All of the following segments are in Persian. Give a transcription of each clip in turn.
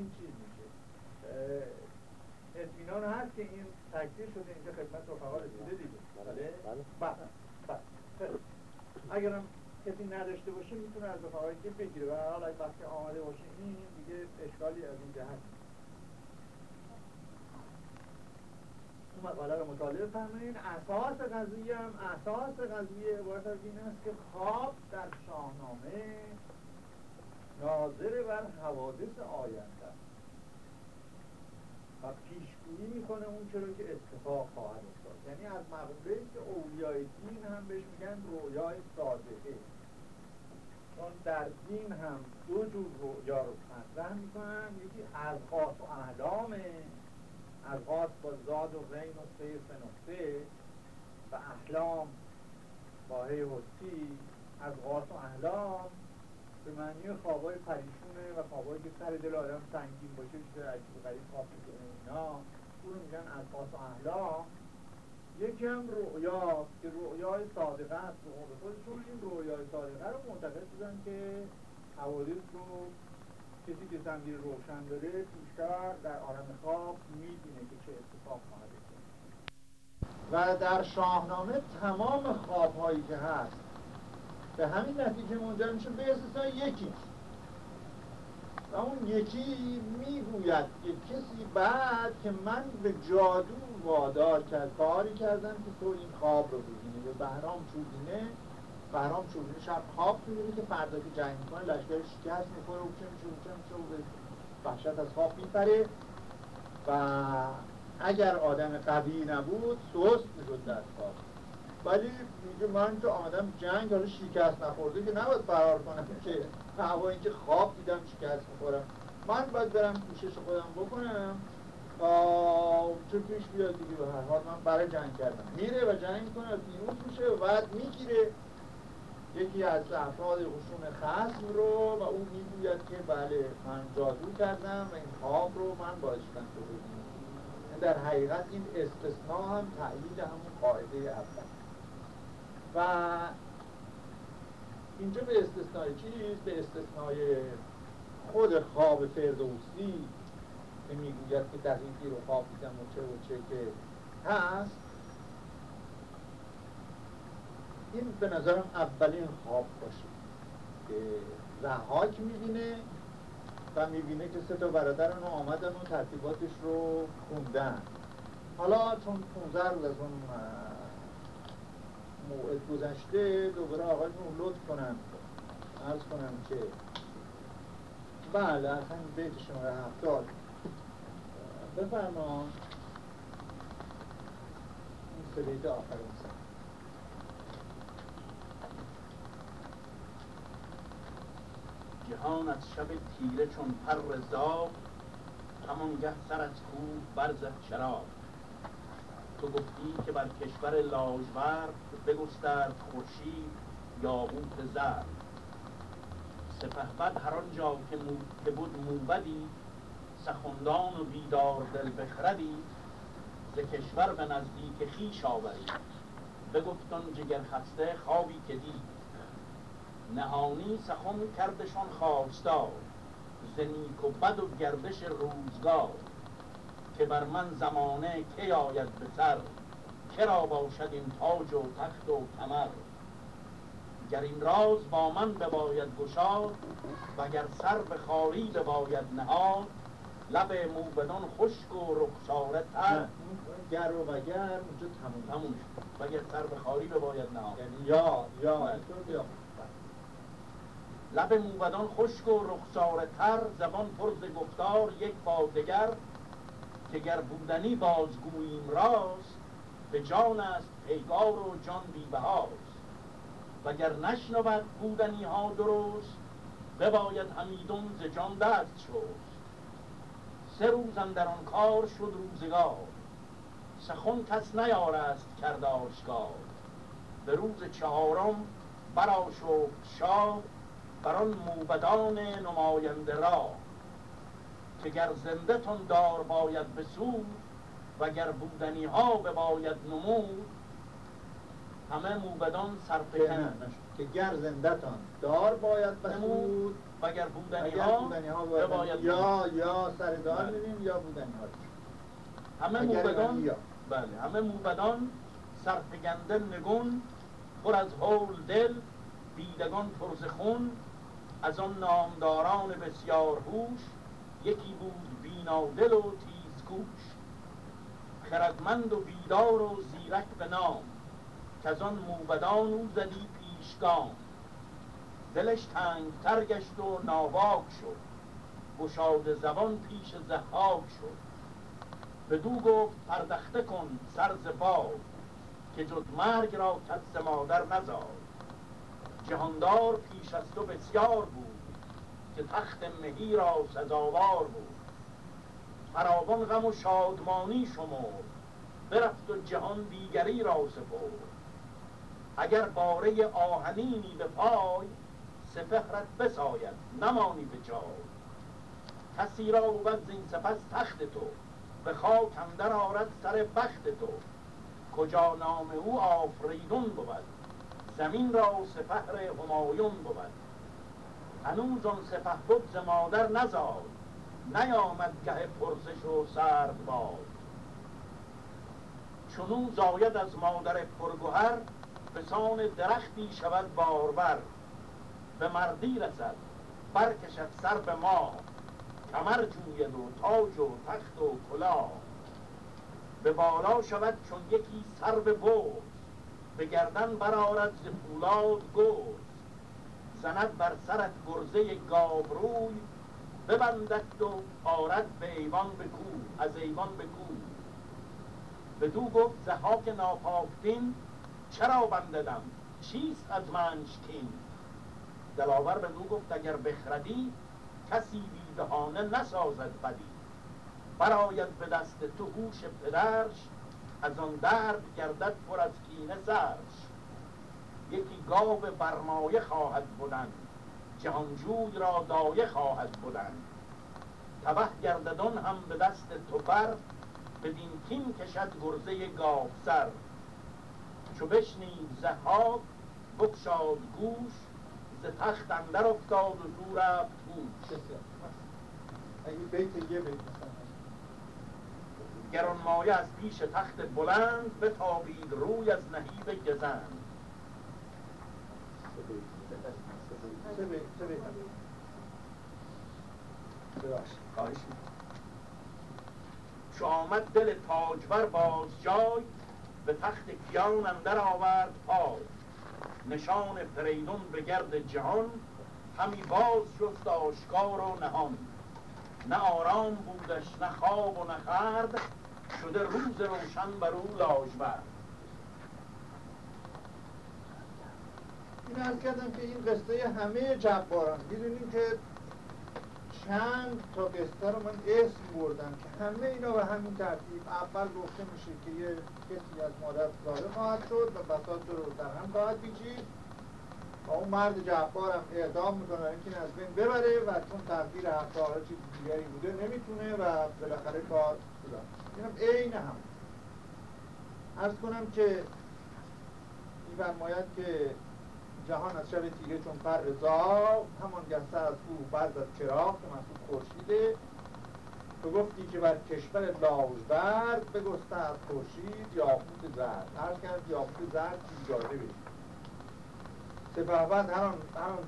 این چیز میشه. اطمینان هست که این تکثیر شده اینجا خدمت رفقا رسیده دیگه. بله؟ بله. بله. اگرم کسی نداشته باشه می‌تونه از رفقایی که بگیره. و حالا وقتی آمده باشه این دیگه اشکالی از این جهت اون مقاله رو مطالعه فرمایید اساس قضیه هم اساس قضیه عبارت از این است که خواب در شاهنامه ناظر بر حوادث آینده و پیشگویی می‌کنه اون چرا که اتفاق خواهد افتاد. یعنی از مقوله که اولیای دین هم بهش میگن رویای صادقه. چون در دین هم دو جور رویا رو مطرح می‌کنن. یکی ارقاس و احلامه. ارقاس با زاد و غین و سه نقطه. و احلام با هی و سی. ارقاس و احلام به معنی خوابای پریشونه و خوابایی که سر دل آدم سنگین باشه چیز عجیب غریب خواب اینا اون میگن و احلام یکی هم رؤیا که رؤیای صادقه است به قول خودشون این رؤیای صادقه رو معتقد بودن که حوادث رو کسی که زنگیر روشن داره پیشتر در عالم خواب می‌بینه که چه اتفاق خواهد و در شاهنامه تمام خوابهایی که هست به همین نتیجه منجر میشه به استثنا یکی. و اون یکی می‌گوید که کسی بعد که من به جادو وادار کرد کاری کردم که تو این خواب رو ببینی. به بهرام چوبینه بهرام چوبینه شب خواب می‌بینه که فردا که جنگ می‌کنه لشکر شکست می‌کنه و چه میشه و چه میشه و وحشت از خواب میپره. و اگر آدم قوی نبود سوست می‌شد در خواب. ولی میگه من که آمدم جنگ حالا شکست نخورده که نباید فرار کنم. که هوا اینکه خواب دیدم شکست می‌خورم. من باید برم کوشش خودم بکنم تا پیش بیاد دیگه. به هر حال من برای جنگ کردم. میره و جنگ می‌کنه پیروز میشه و بعد می‌گیره. یکی از افراد خشون خصم رو و اون می‌گوید که بله من جادو کردم و این خواب رو من باید شدم تو در حقیقت این استثناء هم تأیید همون قاعده اول. و اینجا به استثنای چیز به استثنای خود خواب فردوسی که می‌گوید که دقیقی رو خواب دیدم و چه و چه که هست. این به نظرم اولین خواب باشه که رهاک می‌بینه و می‌بینه که سه تا برادر اونو آمدن و ترتیباتش رو خوندن. حالا چون 15 روز از اون موعد گذشته دوباره آقای اون لطف کنن عرض کنم که بله همین بیت شماره هفتاد. بفرما. این سه بیت آخر جهان از شب تیره چون پر زاب همانگه سر از کوه برزد چراب تو گفتی که بر کشور لاژورد بگسترد خورشید یاقوت زرد. سپهبد هر آنجا که, مو... که بود موبدی سخندان و بیدار دل بخردی ز کشور به نزدیک خویش آورید بگفت جگر خسته خوابی که دید. نهانی سخن کردشان خواستار ز نیک و بد و گردش روزگار. که بر من زمانه کی آید به سر کرا باشد این تاج و تخت و کمر؟ گر این راز با من بباید گشاد گر سر به خاری بباید نهاد لب موبدان خشک و رخساره تر. گر و وگر اونجا تموم و گر سر به خاری بباید نهاد. یعنی یا یا بله. لب موبدان خشک و رخساره تر زبان پرز گفتار یک با دگر. که گر بودنی بازگوییم راز به جان است پیگار و جان بیبهاست. و گر نشنود بودنی ها درست بباید همیدون ز جان دست شست. سه روز در آن کار شد روزگار سخن کس نیارست کرد آشکار. به روز چهارم برآشفت شاه بر آن موبدان نماینده را که گر زنده تون دار باید بسود و گر بودنی ها باید نمود همه موبدان سرپکن که گر زنده تان دار باید بسود و اگر بودنی ها بودنی ها باید یا یا سردار بله. میدیم یا بودنی ها همه موبدان. بله همه موبدان سرفگنده نگون پر از هول دل دیدگان پرز خون از آن نامداران بسیار هوش یکی بود بینادل و تیزگوش خردمند و بیدار و زیرک به نام که از آن موبدان او زدی پیشگام. دلش تنگتر گشت و ناواک شد گشاد زبان پیش زحاک شد. بدو گفت پردخته کن سرز باد که جز مرگ را کس مادر نزاد. جهاندار پیش از تو بسیار بود که تخت مهی را سزاوار بود. فراوان غم و شادمانی شمرد. برفت و جهان دیگری را سپرد. اگر باره آهنینی به پای سپهرت بساید نمانی به جای کسی را بود زین سپس تخت تو به خاک اندر آرد سر بخت تو. کجا نام او آفریدون بود؟ زمین را سپهر همایون بود. هنوز آن سپه بود ز مادر نزاد نیامد گه پرسش و سرد باد. چنو زاید از مادر پرگوهر به درختی شود باربر. به مردی رسد برکشد سر به ما. کمر جوید و تاج و تخت و کلاه. به بالا شود چون یکی سر به برز به گردن برآرد ز پولاد گرز زند بر سرت گرزه گاوروی ببندد و آرد به ایوان به کوه از ایوان به کوه. بدو گفت زهاک ناپاکتین چرا بنددم؟ چیست از منش کین دلاور بدو گفت اگر بخردی کسی بیدهانه نسازد بدی. براید به دست تو هوش پدرش از آن درد گردد پر از کینه سرش یکی گاو برمایه خواهد بودن جهانجوی را دایه خواهد بودن تبه گرددان هم به دست تو بر بدین کین کشد گرزه گاو سر. چو بشنید زهاک بگشاد گوش ز تخت اندر افتاد و دو رفت مثلا. گرانمایه از پیش تخت بلند بتابید روی از نهیب گزند. چو آمد دل تاجور باز جای به تخت کیان اندر آورد پای. نشان فریدون به گرد جهان همی باز جست آشکار و نهان. نه آرام بودش نه خواب و نه خورد شده روز روشن بر او لاژورد. این ارز کردم که این قصه همه جباران. می‌دونیم که چند تا قصه رو من اسم بردم که همه اینا به همین ترتیب اول گفته میشه که یه کسی از مادر زاده خواهد شد و بساط رو در هم خواهد پیچید و اون مرد جبار هم اعدام می‌کنه اینکه این از بین ببره و چون تقدیر حالا چیز دیگری بوده نمی‌تونه و بالاخره کار شده. اینم عین هم. ارز کنم که میفرماید که جهان از شب تیره چون پر رضا همان سر از او برد از چراغ که محسوب خورشیده. تو گفتی که بر کشور لاژورد بگسته از خورشید یاقوت زرد. عرض کرد یاقوت زرد بیجاره بشید سپهبد هر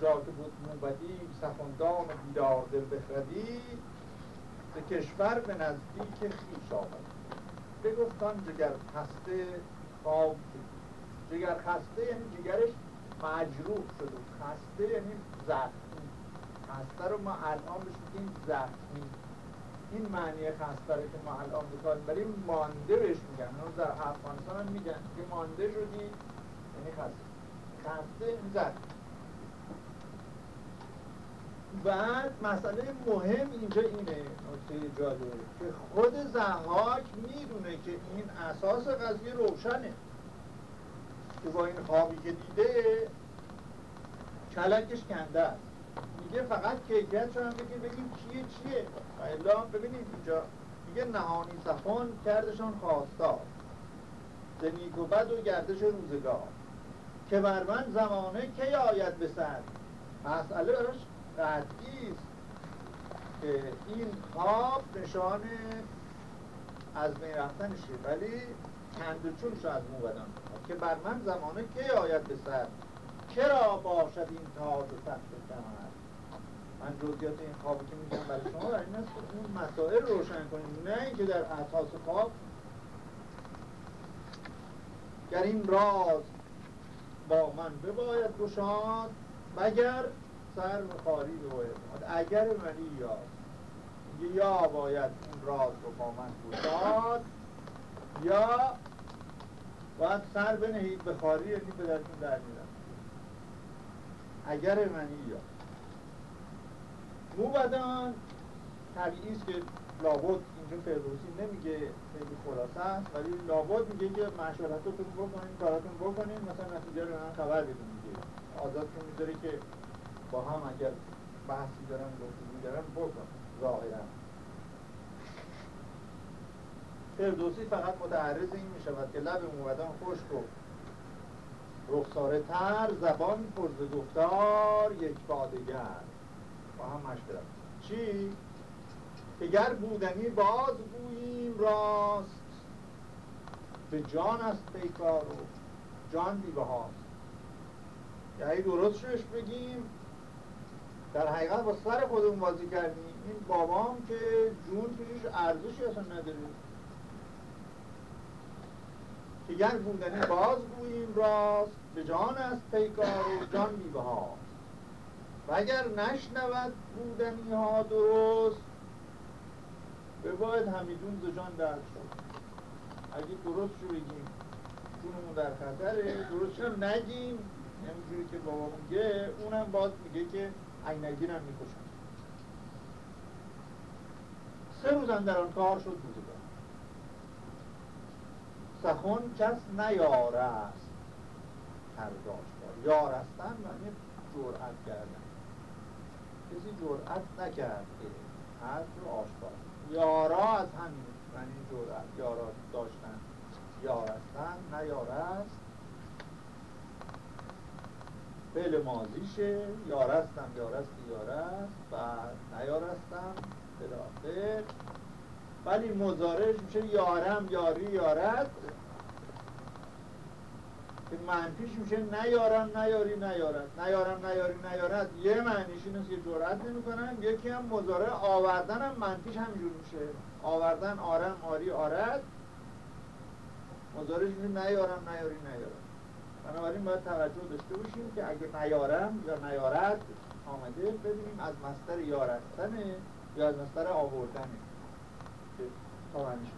جا که بود موبدی سخندان بیدار دل بخردی. به کشور به نزدیک خویش آمد. بگفتان جگر خسته خواب جگر خسته یعنی جگرش مجروح شده خسته یعنی زخمی. خسته رو ما الان بهش میگیم زخمی. این معنی خسته رو که ما الان کار می‌بریم مانده بهش میگن. اون در افغانستان هم میگن که مانده شدی یعنی خسته. خسته یعنی زخمی. بعد مسئله مهم اینجا اینه نکته جالبه که خود زحاک می‌دونه که این اساس قضیه روشنه. که با این خوابی که دیده کلکش کنده است. میگه فقط کیفیت هم بگیر بگیم چیه چیه. و الا ببینید اینجا. میگه نهانی سخن کردشان خواستار ز نیک و بد و گردش روزگار. که بر من زمانه کی آید سر؟ مسئله براش که این خواب نشان از بین رفتنشه. ولی چون شو از موبدان که بر من زمانه که آید به سر؟ چرا باشد این تاج و تخت کمر؟ من جزئیات این خوابی که میگم برای شما برای این است اون مسائل روشن کنیم نه اینکه در اساس خواب. گر این راز با من بباید گشاد مگر سر و خاری بباید اگر منی یا یا باید این راز رو با من گشاد یا باید سر بنهید به خاری یعنی به درتون در میرم. اگر منی یا. موبدان طبیعی است که لابد اینجا فردوسی نمیگه خیلی خلاصه است ولی لابد میگه که مشورتتون بکنین کاراتون بکنین مثلا نتیجه رو من خبر بدون میگه. آزادتون می‌ذاره که با هم اگر بحثی دارن گفتگو دارن بکن ظاهرا. فردوسی فقط متعرض این می‌شود که لب موبدان خشک و رخساره تر زبان پرز گفتار یک بادگر. با هم مشورت چی؟ که گر بودنی باز گوییم راست. به جان است پیکار و جان بیبه هاست یعنی درست شش بگیم. در حقیقت با سر خودمون بازی کردیم. این بابام که جون پیشش ارزشی اصلا نداره. که گر بودنی باز گوییم راست به جان است پیکار و جان بیبه هاست و اگر نشنود بودنی ها درست باید همیدون ز جان درد شد. اگه درست شو بگیم جونمون در خطره. درست شو نگیم همینجوری که بابا میگه اونم باز میگه که عینگین هم می‌کشن سه روزن در آن کار شد روزگار. سخن کس نیاره است یار هستن معنی جرأت کردن. کسی جرأت نکرد که حرف رو آشکار. یارا از همین یعنی جرأت یارا داشتن. یار هستن نه یار است فعل ماضیشه. یار هستم یار است یار است و نیار هستم بلاخر ولی مزارش میشه یارم یاری یارت که منفیش میشه نیارم نیاری نیارد نیارم نیاری نیارد یه معنیش اینه که جرأت نمی‌کنن. یکی هم مزاره آوردن هم منفیش همینجور میشه. آوردن آرم آری آرد. مزارش میشه نیارم نیاری نیارد بنابراین باید توجه داشته باشیم که اگه نیارم یا نیارد آمده ببینیم از مستر یارستنه یا از مستر آوردنه. تا معنیش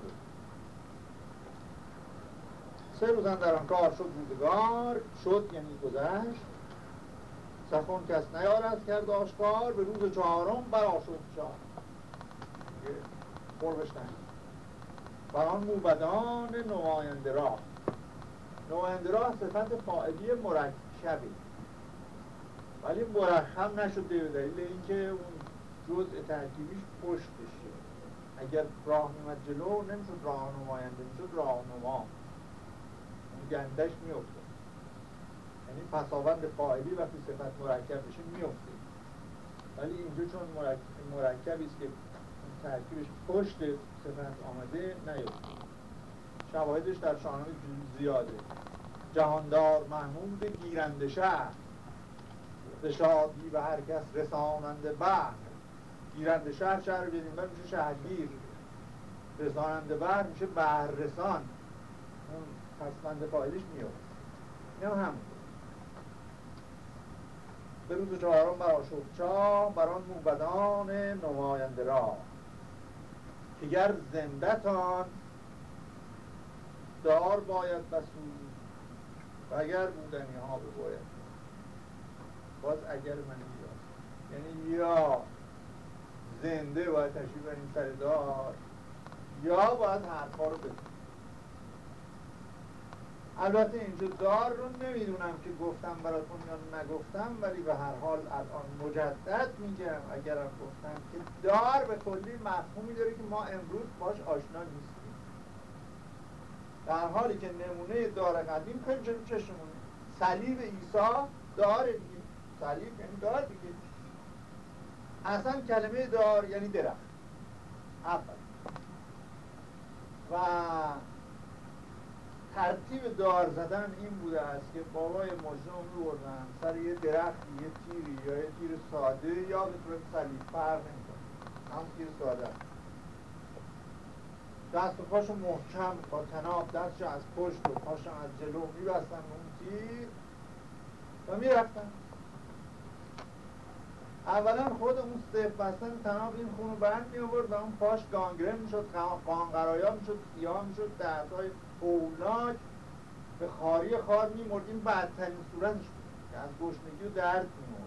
سه روزن در آن کار شد روزگار شد یعنی گذشت. سخن کس نیارد کرد آشکار به روز چهارم برا شد شاه قربش بر آن موبدان نماینده راه نماینده راه صفت فائدی مرکبی. ولی مرخم نشده به دلیل اینکه اون جزء ترکیبیش پشتشه اگر راه میمد جلو نمی‌شد راه نماینده می‌شد راهنما گندش میفته یعنی پساوند فاعلی وقتی صفت مرکب بشه میفته ولی اینجا چون مرکبی است که ترکیبش پشت صفت آمده نیفته شواهدش در شاهنامه زیاده. جهاندار محمود گیرنده شهر. شادی به هر کس رساننده بر گیرنده شهر شهر بدیم میشه شهرگیر رساننده بر میشه بر رسان پسمند فایلش میاد. این هم به روز چهارم برا شد چاه بر آن موبدان نماینده را. که گر زندتان دار باید بسود و اگر بودنی ها بباید. باز اگر من یعنی یا زنده باید تشریف بریم سر دار. یا باید حرفا رو بزنیم. البته اینجا دار رو نمی‌دونم که گفتم براتون یا نگفتم ولی به هر حال الان مجدد میگم اگرم گفتم که دار به کلی مفهومی داره که ما امروز باش آشنا نیستیم. در حالی که نمونه دار قدیم خیلی چشمونه. صلیب عیسی داره دیگه. صلیب یعنی دار دیگه. اصلا کلمه دار یعنی درخت. اول. و ترتیب دار زدن این بوده است که بابای مجنون میبردن سر یه درخت یه تیری یا یه تیر ساده یا به صورت صلیب. فرق هم تیر ساده دست و پاشو محکم با تناب دستشو از پشت و پاشو از جلو میبستن اون تیر و می‌رفتن. اولا خود اون صف بستن تناب این خونو برند می آورد و اون پاش گانگرن می‌شد قانقرایا می‌شد سیاه می‌شد دردهای هولناک به خاری خار میمرد. این بدترین صورتش بود که از گشنگی و درد میمرد.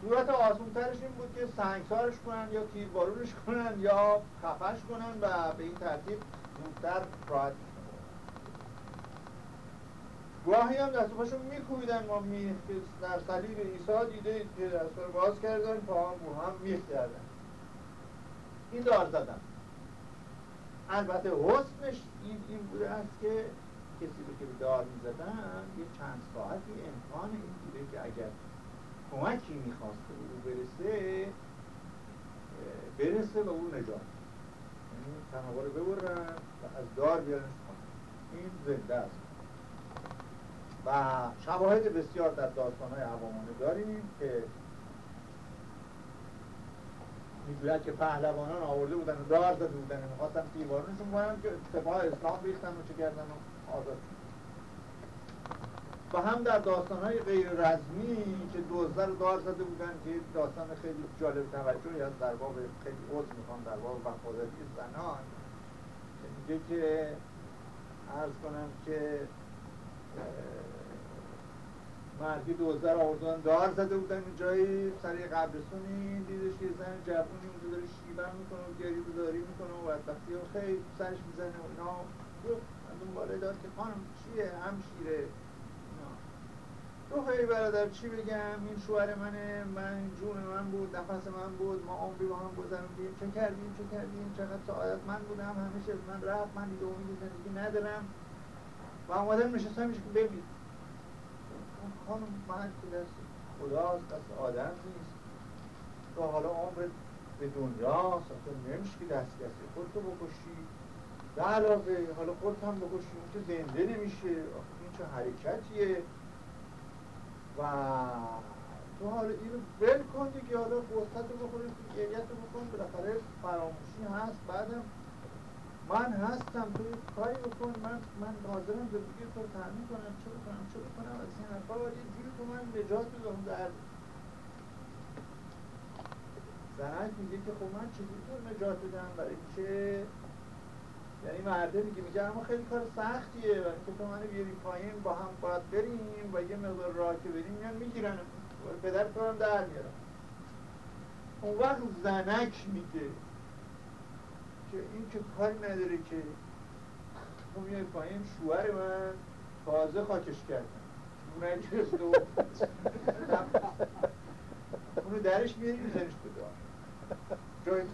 صورت آسون ترش این بود که سنگسارش کنن یا تیربارونش کنن یا خفش کنن و به این ترتیب زودتر راحت گاهی هم دست پاشون میکویدن ما می در صلیب عیسی دیده که دست رو باز کردن پا هم هم میخ کردن. این دار زدن. البته حسنش این, این بوده است که کسی رو که دار می‌زدن یه چند ساعتی امکان این بوده که اگر کمکی می‌خواسته به او برسه برسه و او نجات. یعنی تنها رو ببرن و از دار بیارنش این زنده است. و شواهد بسیار در داستانهای عوامانه داریم که می‌گوید که پهلوانان آورده بودن و دار زده بودن. می‌خواستن تیروارونشون کنن که سپاه اسلام ریختن و چه کردن و آزاد و هم در داستانهای غیر رزمی که دوزده رو دار زده بودن که داستان خیلی جالب توجه یا در باب خیلی عوض می‌خوام در باب وفاداری زنان. که میگه که عرض کنم که مردی دوزده رو آوردن. دار زده بودن این جایی سر یه قبرستونی دیدش که زن جوونی اونجا داره شیبر می‌کنه و گری بزاری می‌کنه و بدبختی و خیلی سرش می‌زنه و اینا. از اون بالا داد که خانم چیه؟ هم شیره. تو خیلی برادر چی بگم؟ این شوهر منه. من جون من بود نفس من بود. ما عمری با هم گذروندیم. چه کردیم؟ چه کردیم؟ چقدر سعادت من بودم؟ همیشه من رفت. من دیگه امید زندگی ندارم. و آمدن نشستم که ببین خانم من که دست خداست دست آدم نیست. تو حالا عمرت به دنیاست تو نمیشه که دست کسی خودتو بکشی. به علاوه حالا خودت هم بکشی اون که زنده نمیشه این چه حرکتیه؟ و تو حالا اینو ول کن دیگه حالا قصت رو بخوری گریت رو بکن بالاخره فراموشی هست بعدم من هستم تو کاری بکن. من من حاضرم زندگی تو رو تحمیل کنم. چه بکنم چه بکنم از این حرفا ولی جوری تو من نجات بدم در زنک میگه که خب من چجوری تو نجات بدم برای که یعنی مرده میگه میگه اما خیلی کار سختیه. و اینکه تو منو بیاری پایین با هم باید بریم و یه مقدار راه که بریم میان می‌گیرن. پدر هم در میارن اون وقت زنک میگه که این که کاری نداره که تو میای پایین شوهر من تازه خاکش کردن اون گرفته و اونو درش میاری میزنش به دار. جای تو.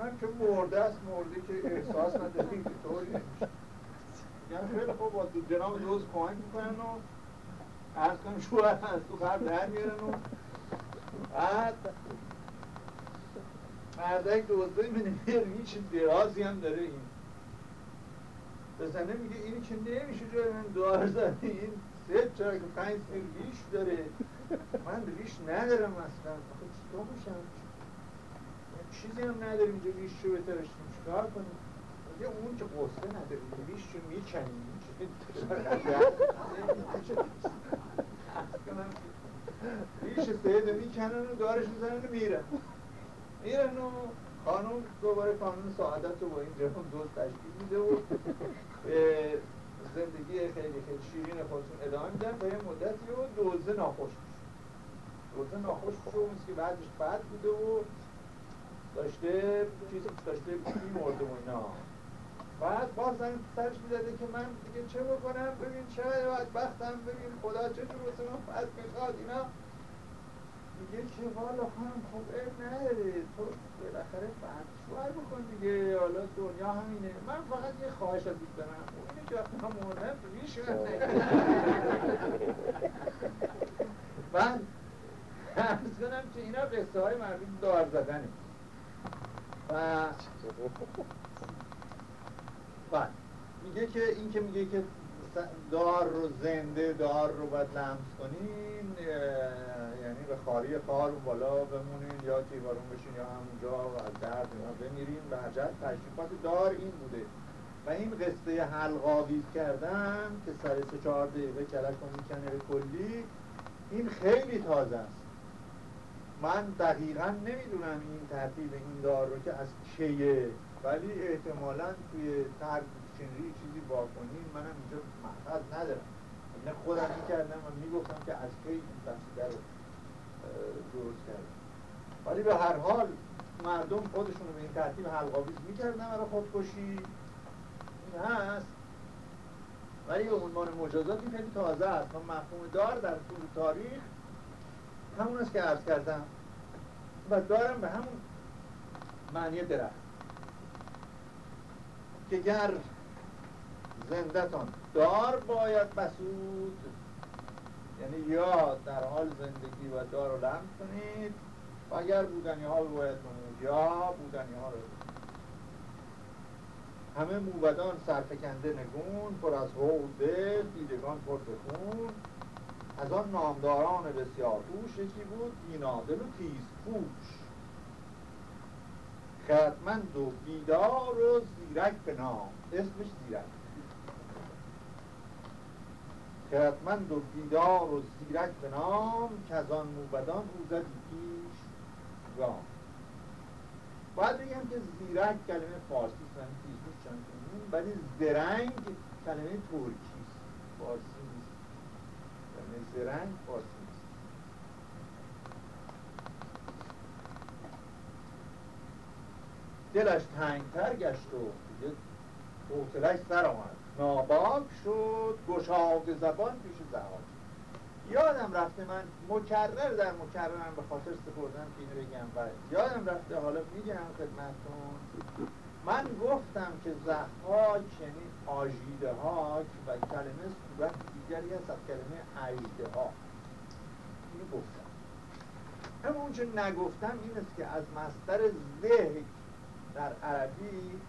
من که مرده است مرده که احساس نداره که طوری نمیشه. یعنی خیلی خوب با جناب دوز کمک می‌کنن و عرض کنم شوهر از تو خرد در میارن و بعد مردک دوزده می‌بینه هیچ درازی هم داره این بزنه میگه اینی که نمیشه جای من دوار زده این سه چرا که پنج سیر ریش داره من ریش ندارم اصلا آخه چطور میشم چیزی هم نداریم اینجا ریش رو بترشتیم چکار کنیم یه اون که قصه نداریم ریش رو می‌کنیم ریش سیده می‌کنن و دارش می‌زنن و میرن میرن و خانم دوباره قانون سعادت رو با این جهان دوست تشکیل میده و زندگی خیلی خیلی شیرین خودشون ادامه میدن تا یه مدتی و دوزه ناخوش میشه. دوزه ناخوش شو که بعدش بد بوده و داشته چیز داشته مرده و اینا. بعد باز زن سرش می‌داده که من دیگه چه بکنم؟ ببین چه بدبختم ببین خدا چه جور واسه من می‌خواد اینا. میگه که والا خانم خب عیب نداره. تو بالاخره شوهر بکن دیگه. حالا دنیا همینه. من فقط یه خواهش ازت دارم. اینه که وقتی من مردم ریش بعد ارز کنم که اینا قصه های مربوط دار زدنه. و بله میگه که این که میگه که دار رو زنده دار رو باید لمس کنین یعنی به خاری خار بالا بمونین یا تیوارون بشین یا همونجا و از درد اینا بمیرین و عجب تشریفات دار این بوده. و این قصه حلقاویز کردن که سر سه چهار دقیقه کلک و می‌کنه به کلی این خیلی تازه است. من دقیقا نمی‌دونم این ترتیب این دار رو که از چیه ولی احتمالا توی ترک دیکشنری چیزی کنیم منم اینجا محفظ ندارم. اینه خودم می‌کردم و می‌گفتم که از کی این رو درست کردم ولی به هر حال مردم خودشون رو به این ترتیب حلقاویز می‌کردن برای خودکشی. این هست. ولی به عنوان مجازات این خیلی تازه است. و مفهوم دار در طول تاریخ همون است که عرض کردم. و دارم به همون معنی درخت. که گر زندتان دار باید بسود یعنی یا در حال زندگی و دار رو لمس کنید. و اگر بودنی ها رو باید کنید یا بودنی ها رو همه موبدان سرفکنده نگون پر از حوضه دیدگان پر خون. از آن نامداران بسیار هوش یکی بود بینادل و تیز پوش. خدمند و بیدار و زیرک به نام اسمش زیرک. خردمند و بیدار و زیرک به نام که از آن موبدان روزدی پیش گام باید بگم که زیرک کلمه فارسی است پیشوش چند ولی زرنگ کلمه ترکی است. فارسی نیست. کلمه زرنگ فارسی نیست. دلش تنگتر گشت و دیگه حوصلش سر آمد. ناباک شد گشاد زبان پیش زهاد. یادم رفته من مکرر در مکررم به خاطر سپردم که اینو بگم. و یادم رفته. حالا میگم خدمتتون. من گفتم که زحاک یعنی آژیده هاک و کلمه صورت دیگری هست از کلمه عجده ها اینو گفتم. اما اونچه نگفتم این است که از مصدر ذهک در عربی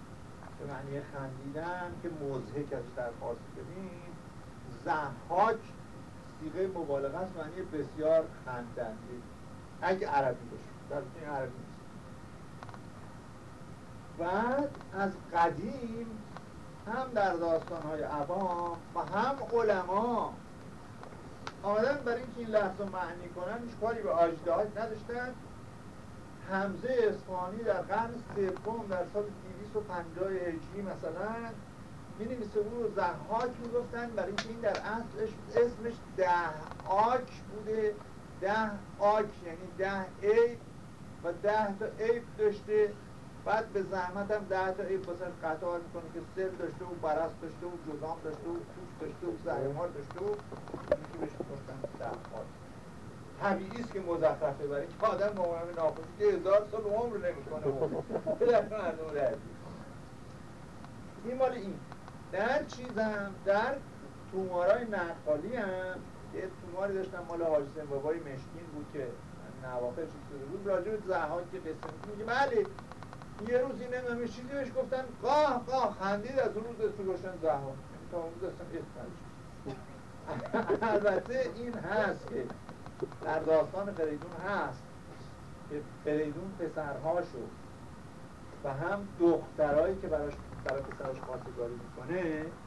به معنی خندیدن که مزهک از در فارسی بدیم زحاک سیغه مبالغه است معنی بسیار خندنده اگه عربی باشه. در عربی نیست. بعد از قدیم هم در داستانهای عوام و هم علما آمدن برای اینکه این لحظه معنی کنن هیچ کاری به آجده نداشتن. همزه اصفهانی در قرن سوم در سال 250 هجری مثلا می نویسه او رو زحاک می‌گفتن برای اینکه این در اصل اسمش ده آک بوده. ده آک یعنی ده عیب و ده تا عیب داشته. بعد به زحمت هم ده تا عیب بسر قطار می‌کنه که سر داشته و برست داشته و جزام داشته و توش داشته و زهمار داشته و اینی که بهش می‌گفتن ده آک. طبیعی است که مزخرفه. برای که آدم با اونم ناخوشی که هزار سال عمر نمی‌کنه. این مال این. در چیزم در تومارای نقالی هم یه توماری داشتم مال حاجی بابای مشکین بود که نواخر چیز شده بود. راجع به زهاد که قصه میگه بله یه روزی نمی‌دونم چیزی بهش گفتن قاه قاه خندید از اون روز اسم گوشن زهاد. یعنی تا اون روز اصلا البته این هست که در داستان فریدون هست که فریدون پسرهاشو و هم دخترهایی که براش برای پسرش خواستگاری می‌کنه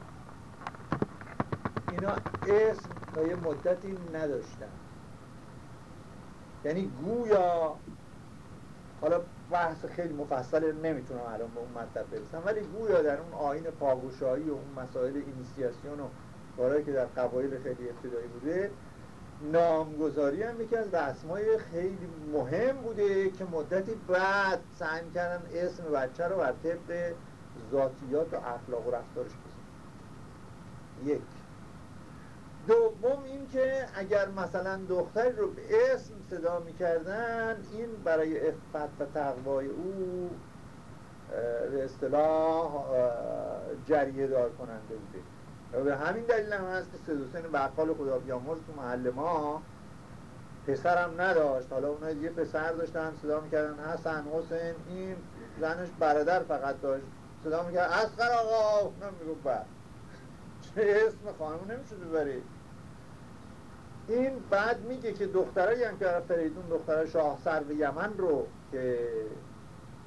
اینا اسم تا یه مدتی نداشتن. یعنی گویا حالا بحث خیلی مفصل نمی‌تونم الان به اون مطلب برسم ولی گویا در اون آین پاگوشایی و اون مسائل اینیسیاسیون و کارهایی که در قبایل خیلی ابتدایی بوده نامگذاری هم یکی از رسمای خیلی مهم بوده که مدتی بعد سعی کردن اسم بچه رو بر طبق ذاتیات و اخلاق و رفتارش بزن یک. دوم این که اگر مثلا دختری رو به اسم صدا می‌کردن این برای افت و تقوای او به اصطلاح جریه دار کننده بوده. و به همین دلیل هم هست که سید بقال خدا بیامرز تو محل ما پسرم نداشت. حالا اونها یه پسر داشتن صدا می‌کردن حسن حسین این زنش برادر فقط داشت. صدا می‌کرد اسقر آقا! اونم میگو بر چه اسم خانمو نمیشه ببری این بعد میگه که دخترایی هم که فریدون دختر شاه سر یمن رو که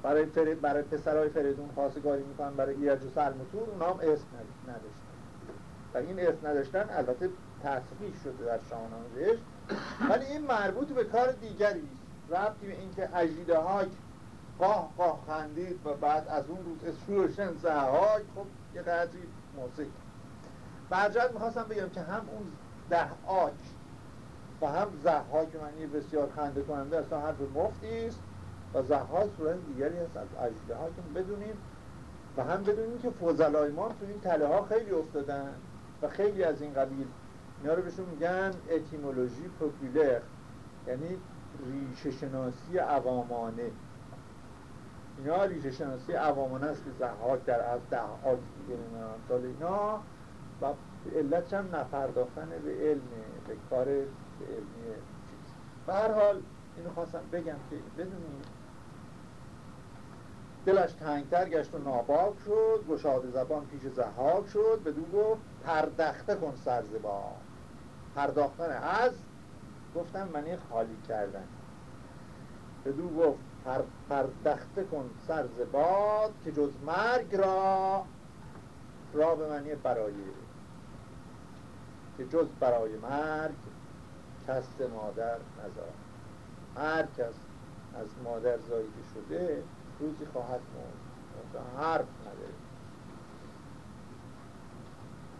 برای فرید برای پسرای فریدون خواستگاری می‌کنن برای ایرج و سلموتور اونا اسم نداشتن. و این اسم نداشتن البته تصریح شده در شاهنامه ولی این مربوط به کار دیگری ربطی به اینکه اجیده های قاه قاه خندید و بعد از اون روز شورشن زهاک خب یه قدری موسیقی برجت می‌خواستم بگم که هم اون ده آک و هم زهاک معنی بسیار خنده کننده اصلا حرف مفتی است و زهاک صورت دیگری هست از اجیده ها که بدونیم و هم بدونیم که فوزلای ما تو این تله ها خیلی افتادن و خیلی از این قبیل اینا رو بهشون میگن اتیمولوژی پوپولر یعنی ریشه شناسی عوامانه. اینا ریشه شناسی عوامانه است که زهاک در از ده دیگه سال اینا و علت هم نپرداختن به علم به کار به علمی چیز. به هر حال اینو خواستم بگم که بدونید دلش تنگتر گشت و ناباک شد گشاد زبان پیش زهاک شد به دو گفت پردخته کن سرزبان پرداختن از گفتم منی خالی کردن به دو گفت پر پردخته کن سرزباد که جز مرگ را را به معنی برای که جز برای مرگ کست مادر نزار. هر کس از مادر زایده شده روزی خواهد مرد. حرف نداره.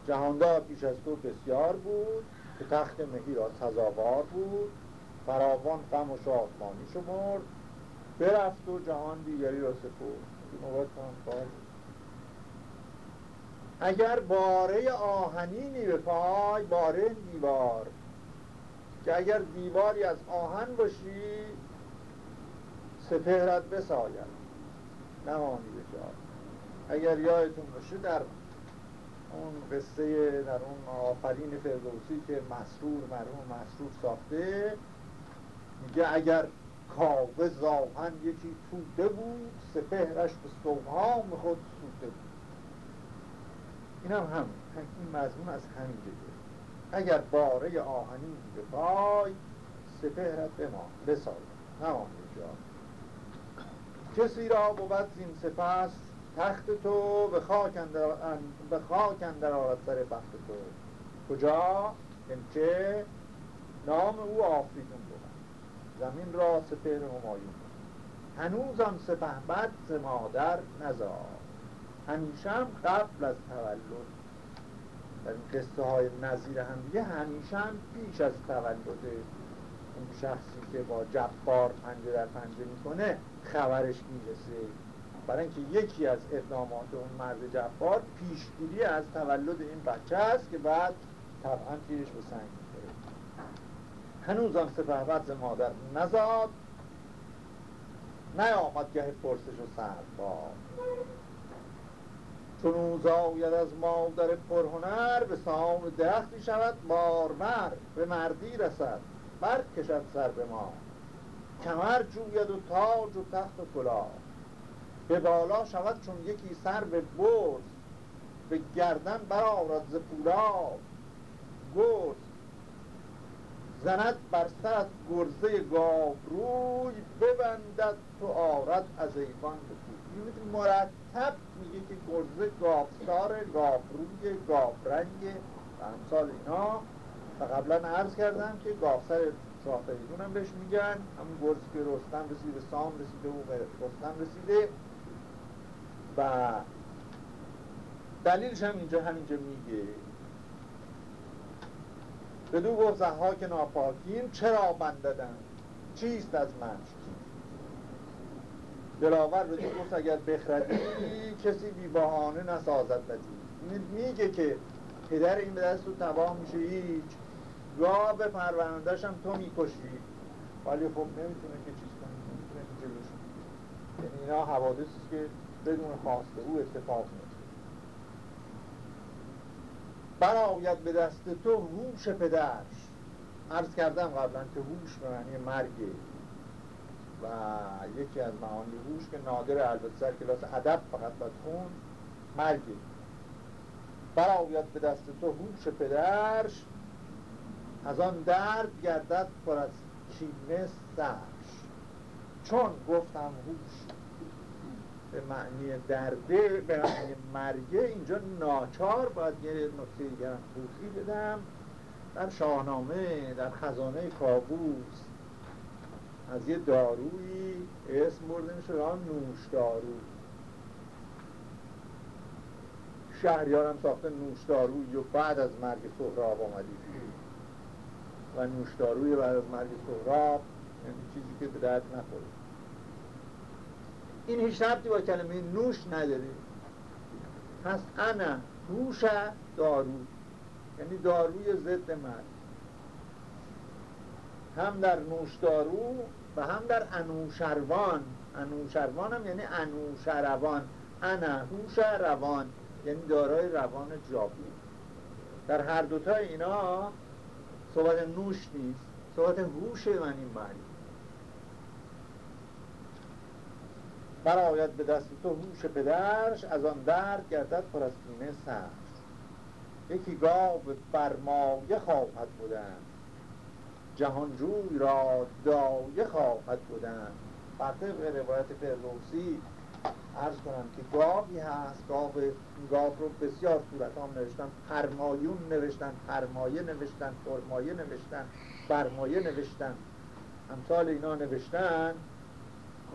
جهاندار پیش از تو بسیار بود که تخت مهی را بود. فراوان غم و شادمانی شمرد. برفت و جهان دیگری را سپرد. اگر باره آهنینی به پای باره دیوار. که اگر دیواری از آهن باشی سپهرت بساید. نمانی به اگر یادتون باشه در اون قصه در اون آفرین فردوسی که مسرور مرحوم مسرور ساخته میگه اگر کاوه زاهن یکی توده بود سپهرش به سوهام خود سوده بود. این هم هم این مضمون از همین جگه اگر باره آهنی به پای سپهرت بما بساید نمان جا. کسی را بود زین سپس تخت تو به خاک اندر, به خاک اندر آرد سر بخت تو. کجا؟ که نام او آفریدون. زمین را سپهر همایون هنوزم سپه بد ز مادر نزار. همیشه هم قبل از تولد. در این قصه های نظیر هم دیگه همیشه هم پیش از تولد اون شخصی که با جبار پنجه در پنجه می‌کنه خبرش می‌رسه. برای اینکه یکی از اقدامات اون مرد جبار پیشگیری از تولد این بچه است که بعد طبعا تیرش به سنگ هنوزم سپهبد مادر نزاد نیامد گه پرسش و سر با چون او زاید از مادر پرهنر به سام درختی شود بارمر به مردی رسد بر کشد سر به ما کمر جوید و تاج و تخت و کلاه. به بالا شود چون یکی سر به برز به گردن برآورد ز پولاد. گرز زند بر سرت گرزه روی ببندد تو آرد از ایوان به مرتب میگه که گرزه گافتار گاوروی گاورنگ و امثال اینا. و قبلا عرض کردم که گافسر شاه هم بهش میگن. همون گرزی که رستم رسیده سام رسیده و رستم رسیده و دلیلش هم اینجا همینجا میگه. به دو گفت زحاک ناپاکیم چرا بنددن چیست از من؟ دلاور به دو گفت اگر بخردی کسی بی بهانه نسازد بدی. میگه که پدر این به دست تو تباه میشه هیچ. یا به پروندهش هم تو می‌کشی. ولی خب نمی‌تونه که چیز کنی نمی‌تونه جلوش یعنی اینا حوادثی که بدون خواسته او اتفاق میفته برآید به دست تو هوش پدرش. عرض کردم قبلا که هوش به معنی مرگه و یکی از معانی هوش که نادر البته سر کلاس ادب فقط باید خون مرگه برآید به دست تو هوش پدرش از آن درد گردد پر از کینه سرش. چون گفتم هوش به معنی درده به معنی مرگه اینجا ناچار باید یه نکته دیگر توضیح بدم. در شاهنامه در خزانه کابوس از یه دارویی اسم برده میشه آن نوش دارو. شهریارم ساخته نوش دارویی و بعد از مرگ سهراب آمدی و نوش داروی بعد از مرگ سهراب یعنی چیزی که به درد نخوره. این هیچ ربطی با کلمه نوش نداره. پس انا نوش دارو. یعنی داروی ضد مرگ هم در نوشدارو و هم در انوشروان. انوشروان هم یعنی انوشروان. انهوش روان. یعنی دارای روان جابی در هر دوتا اینا صحبت نوش نیست. صحبت هوش من این معنی برآید به دست تو هوش پدرش از آن درد گردد پر از کینه سر یکی گاو برمایه خواهد بودن. جهانجوی را دایه خواهد بودن. بر طبق روایت فردوسی ارز کنم که گاوی هست گاو گاو رو بسیار صورت هم نوشتن. پرمایون نوشتن پرمایه نوشتن پرمایه نوشتن برمایه نوشتن. امثال اینا نوشتن.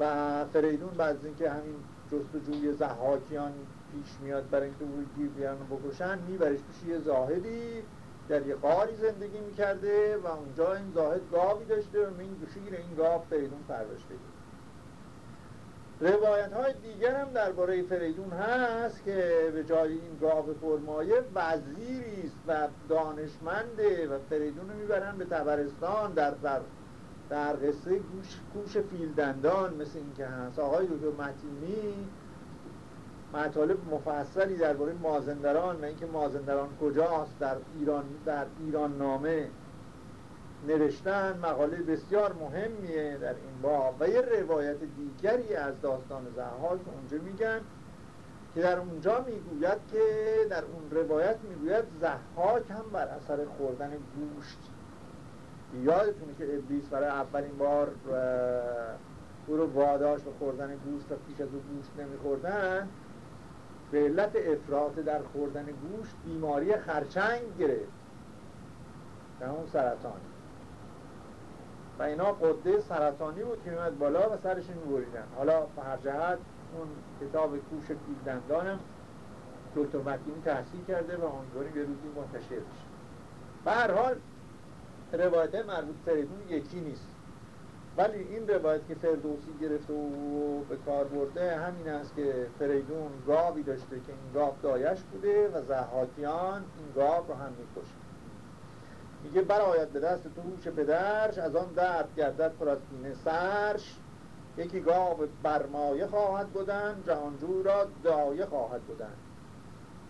و فریدون بعد از اینکه همین جستجوی زحاکیان پیش میاد برای اینکه روی گیر بیان بکشن میبرش پیش یه زاهدی در یه قاری زندگی می‌کرده و اونجا این زاهد گاوی داشته و این شیر این گاو فریدون پرورش روایت های دیگر هم درباره فریدون هست که به جای این گاو پرمایه وزیری است و دانشمنده و فریدون رو می‌برن به تبرستان در, در, در قصه گوش کوش فیلدندان مثل این که هست. آقای دکتر متینی مطالب مفصلی درباره مازندران و اینکه مازندران کجاست در ایران در ایران نامه نوشتن مقاله بسیار مهمیه در این باب. و یه روایت دیگری از داستان زحاک اونجا میگن که در اونجا می‌گوید که در اون روایت می‌گوید زحاک هم بر اثر خوردن گوشت یادتونه که ابلیس برای اولین بار او رو واداش به خوردن گوشت و پیش از او گوشت نمیخوردن. به علت افراط در خوردن گوشت بیماری خرچنگ گرفت. در اون سرطان. و اینا قده سرطانی بود که میمد بالا و سرشون میبریدن. حالا هر جهت اون کتاب کوش پیلدندانم دکتر مکینی تحصیل کرده و امیدواریم یه روزی منتشر بشه. به هر حال روایت مربوط فریدون یکی نیست. ولی این روایت که فردوسی گرفته و به کار برده همین است که فریدون گاوی داشته که این گاو دایش بوده و زحاکیان این گاو رو هم می‌کشه میگه برآید به دست تو هوش پدرش از آن درد گردد پر از کینه سرش. یکی گاو برمایه خواهد بودن جهانجو را دایه خواهد بودن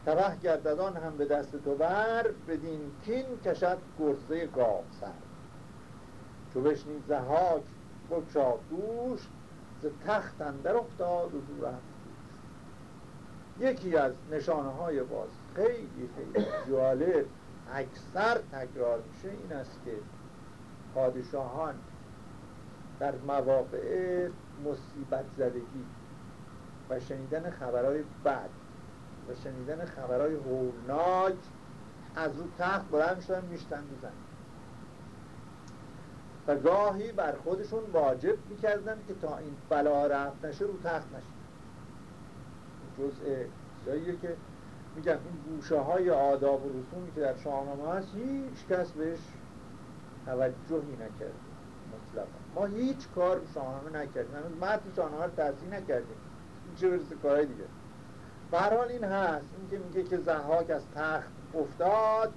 تبه گرددان هم به دست تو بر بدین کین کشد گرزه گاو سر. چو بشنید زهاک دوش ز تخت اندر افتاد و دور یکی از نشانه های باز خیلی خیلی جالب اکثر تکرار میشه این است که پادشاهان در مواقع مصیبت زدگی و شنیدن خبرهای بد و شنیدن خبرهای هولناک از رو تخت بلند شدن میشتن میزن و گاهی بر خودشون واجب می‌کردن که تا این بلا رفت نشه رو تخت نشه. جزء جاییه که میگم این گوشه های آداب و رسومی که در شاهنامه هست هیچ کس بهش توجهی نکرد. مطلقا. ما هیچ کار شاهنامه نکردیم. هنوز متن شاهنامه رو تحصیل نکردیم. چه برسه کارهای دیگه؟ برحال این هست این که میگه که زحاک از تخت افتاد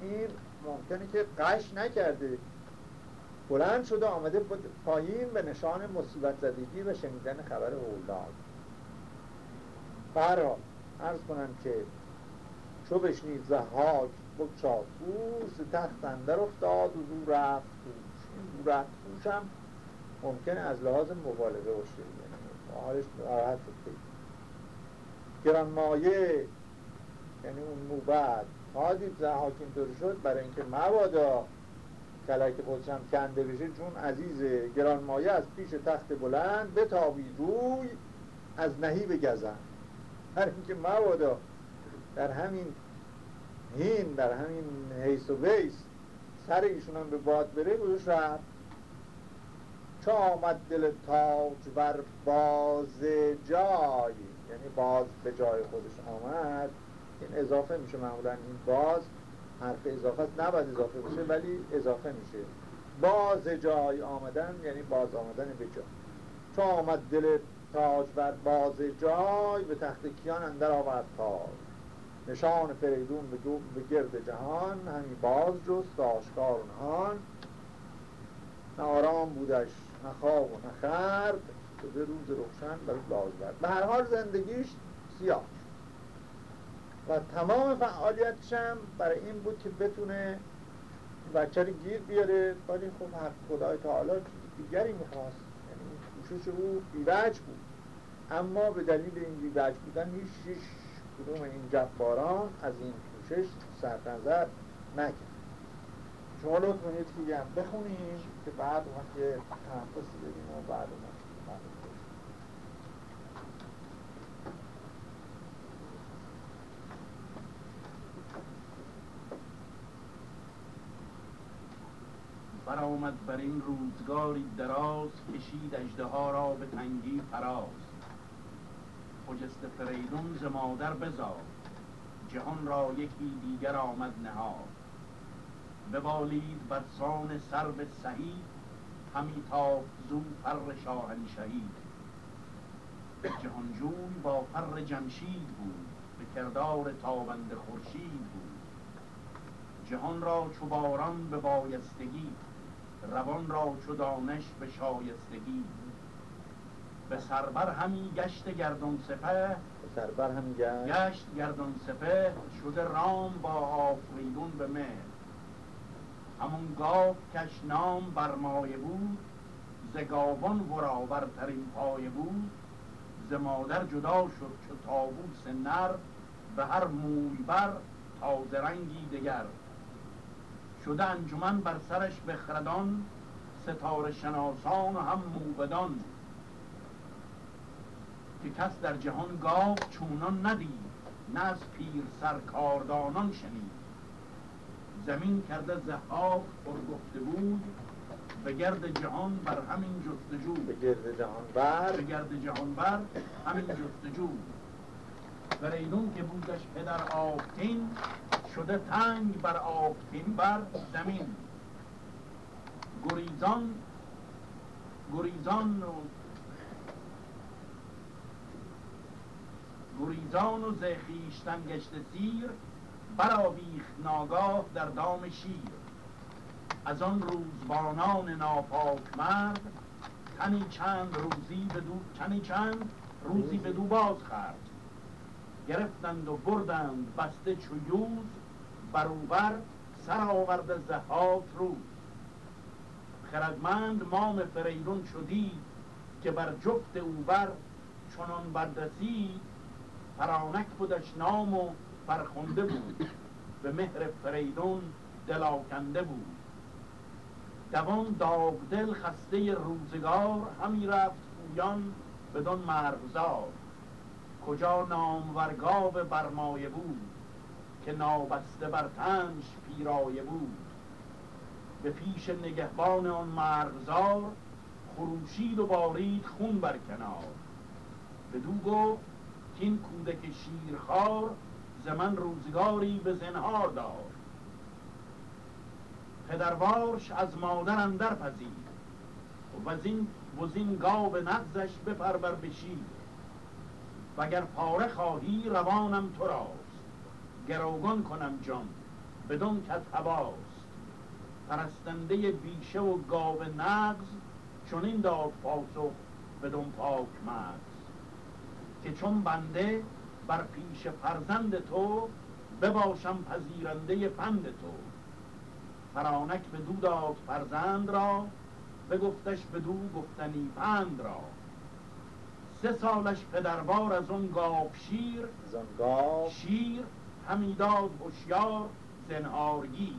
این ممکنه که قش نکرده. بلند شده آمده پایین به نشان مصیبت زدگی و شنیدن خبر اولاد. برحال ارز کنم که چو بشنید زهاک چاپوس تخت اندر افتاد و دو رفت. پوش این دو رفت پوش هم ممکنه از لحاظ مبالغه باشه. یعنی حالش راحت گرانمایه یعنی اون موبت تا دید حاکم طور شد برای اینکه مبادا کلک خودش هم کنده بشه چون عزیز گرانمایه از پیش تخت بلند به روی از نهی بگزن برای اینکه مبادا در همین هین در همین حیث و بیس سر ایشون هم به باد بره گذاشت رفت. چه آمد دل تاج بر باز جای. یعنی باز به جای خودش آمد این اضافه میشه معمولا این باز حرف اضافه است. نباید اضافه بشه ولی اضافه میشه. باز جای آمدن یعنی باز آمدن به جای چون آمد دل تاج بر باز جای به تخت کیان اندر آورد تاج. نشان فریدون به, به گرد جهان همی باز جست آشکار نهان نه آرام بودش نه خواب و نه خرد. به روز روشن برای باز برد به هر حال زندگیش سیاه و تمام فعالیتش هم برای این بود که بتونه بچه رو گیر بیاره. ولی خب هر خدای تعالی دیگری می‌خواست. یعنی کوشش او بیوج بود. اما به دلیل این بیوج بودن هیچ شیش کدوم این جباران از این کوشش سرتنظر نکرد. شما لطف کنید که بخونیم که بعد که تنفسی بدیم و بعد اومد برآمد بر این روزگاری دراز کشید اژدها را به تنگی فراز. خجست فریدون ز مادر بزاد جهان را یکی دیگر آمد نهاد. ببالید بر سان سرو سهید همی تافت زو فر شاهنشهی جهانجوی با فر جمشید بود به کردار تابنده خورشید بود. جهان را چو باران به بایستگی روان را چو دانش به شایستگی. به سربر همی گشت گردون سپه. سربر همی گشت. گشت گردون سپه شده رام با آفریدون به مهر. همون گاو کش نام برمایه بود ز گاوان برترین پایه بود. ز مادر جدا شد چو تابوس نر به هر موی بر تازه رنگی دگر. شده انجمن بر سرش بخردان ستاره شناسان و هم موبدان. که کس در جهان گاو چونان ندید نه از پیر سرکاردانان شنید. زمین کرده زحاف پر گفته بود به گرد جهان بر همین جستجو. به گرد جهان بر؟ به گرد جهان بر همین جستجو. فریدون که بودش پدر آفتین شده تنگ بر آفتین بر زمین. گریزان گریزان و گریزان و زخیشتن گشت سیر برآویخت ناگاه در دام شیر. از آن روزبانان ناپاک مرد تنی چند روزی بدو تنی چند روزی بدو باز خرد. گرفتند و بردند بسته چو یوز بروبر سر آورده زهات روز خردمند مام فریدون شدی که بر جفت او بر چنان بردسی فرانک بودش نام و فرخنده بود. به مهر فریدون دلاکنده بود. دوان داغدل خسته روزگار همی رفت پویان بدون مرغزار. کجا نامور برمایه بود که نابسته بر تنش پیرایه بود؟ به پیش نگهبان آن مرغزار خروشید و بارید خون بر کنار. بدو گفت این کودک شیرخوار ز من روزگاری به زنهار دار. پدروارش از مادر اندر پذیر و زین گاو نغزش بپرور بشید وگر پاره خواهی روانم تو راست. گروگان کنم جان بدون کت هواست پرستنده بیشه و گاو نغز چون این داد پاسخ بدون پاک مغز. که چون بنده بر پیش فرزند تو بباشم پذیرنده پند تو. فرانک به دو داد فرزند را بگفتش به دو گفتنی پند را. سه سالش پدروار از اون گاب شیر شیر همی داد هوشیار زنهارگیر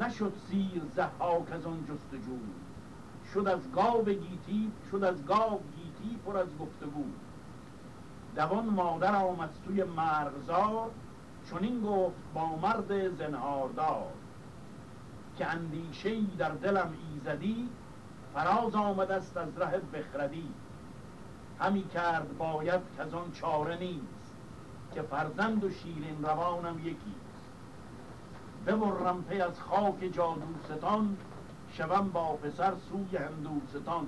نشد سیر زحاک از آن جستجو. شد از گاو گیتی شد از گاو گیتی پر از گفتگو. دوان مادر آمد سوی مرغزار چنین گفت با مرد زنهاردار. که اندیشه در دلم ایزدی فراز آمد است از ره بخردی. همی کرد باید که از آن چاره نیست که فرزند و شیرین روانم یکی ببرم پی از خاک جادوستان شوم با پسر سوی هندوستان.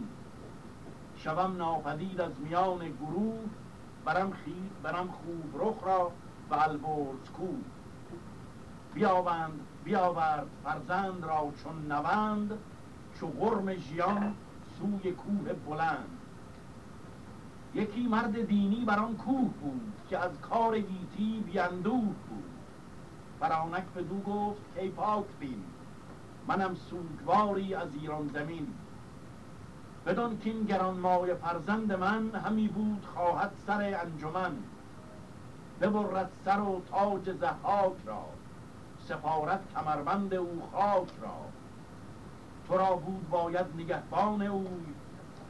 شوم ناپدید از میان گروه برم, خی... برم خوب رخ را به البرز کو. بیاوند بیاورد فرزند را چون نوند چو غرم ژیان سوی کوه بلند. یکی مرد دینی بر آن کوه بود که از کار گیتی بیندوه بود. فرانک به دو گفت ای پاک بین منم سوگواری از ایران زمین. بدان که این گران مای فرزند من همی بود خواهد سر انجمن. ببرد سر و تاج زحاک را سفارت کمربند او خاک را. تو را بود باید نگهبان اوی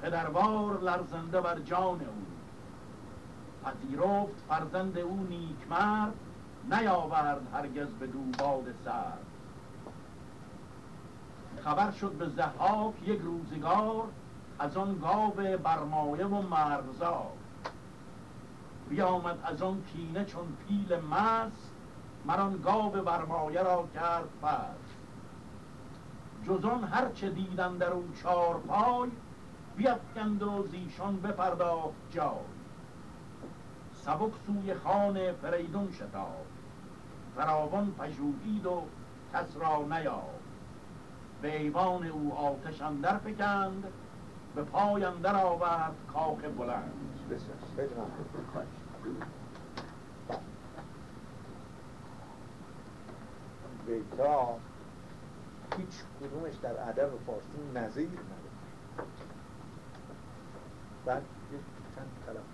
پدروار لرزنده بر جان او. پذیرفت فرزند او نیک مرد نیاورد هرگز به باد سر خبر شد به زحاک یک روزگار از آن گاو برمایه و مرغزار. بیامد از آن کینه چون پیل مست مران گاو برمایه را کرد پس جزان هر چه دیدن در اون چار پای بیفکند و زیشان بپرداخت جای. سبک سوی خان فریدون شتاب. فراوان پژوهید و کس را نیافت. به ایوان او آتش اندر فکند به پای اندر آورد کاخ بلند. بیتا هیچ کدومش در ادب فارسی نظیر نداره بعد چند کلام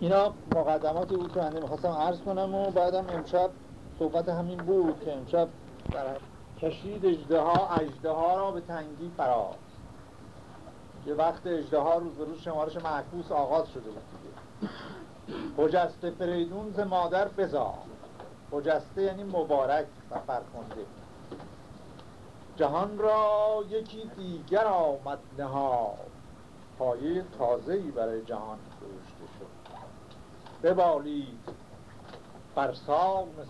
اینا مقدماتی بود که من می‌خواستم عرض کنم و بعدم امشب صحبت همین بود که امشب کشید اجده ها اجده ها را به تنگی فراز. یه وقت اجده ها روز روز شمارش معکوس آغاز شده بود خجسته فریدون ز مادر بزار خجسته یعنی مبارک و فرخنده. جهان را یکی دیگر آمد نها پایه تازه‌ای برای جهان. ببالید. بر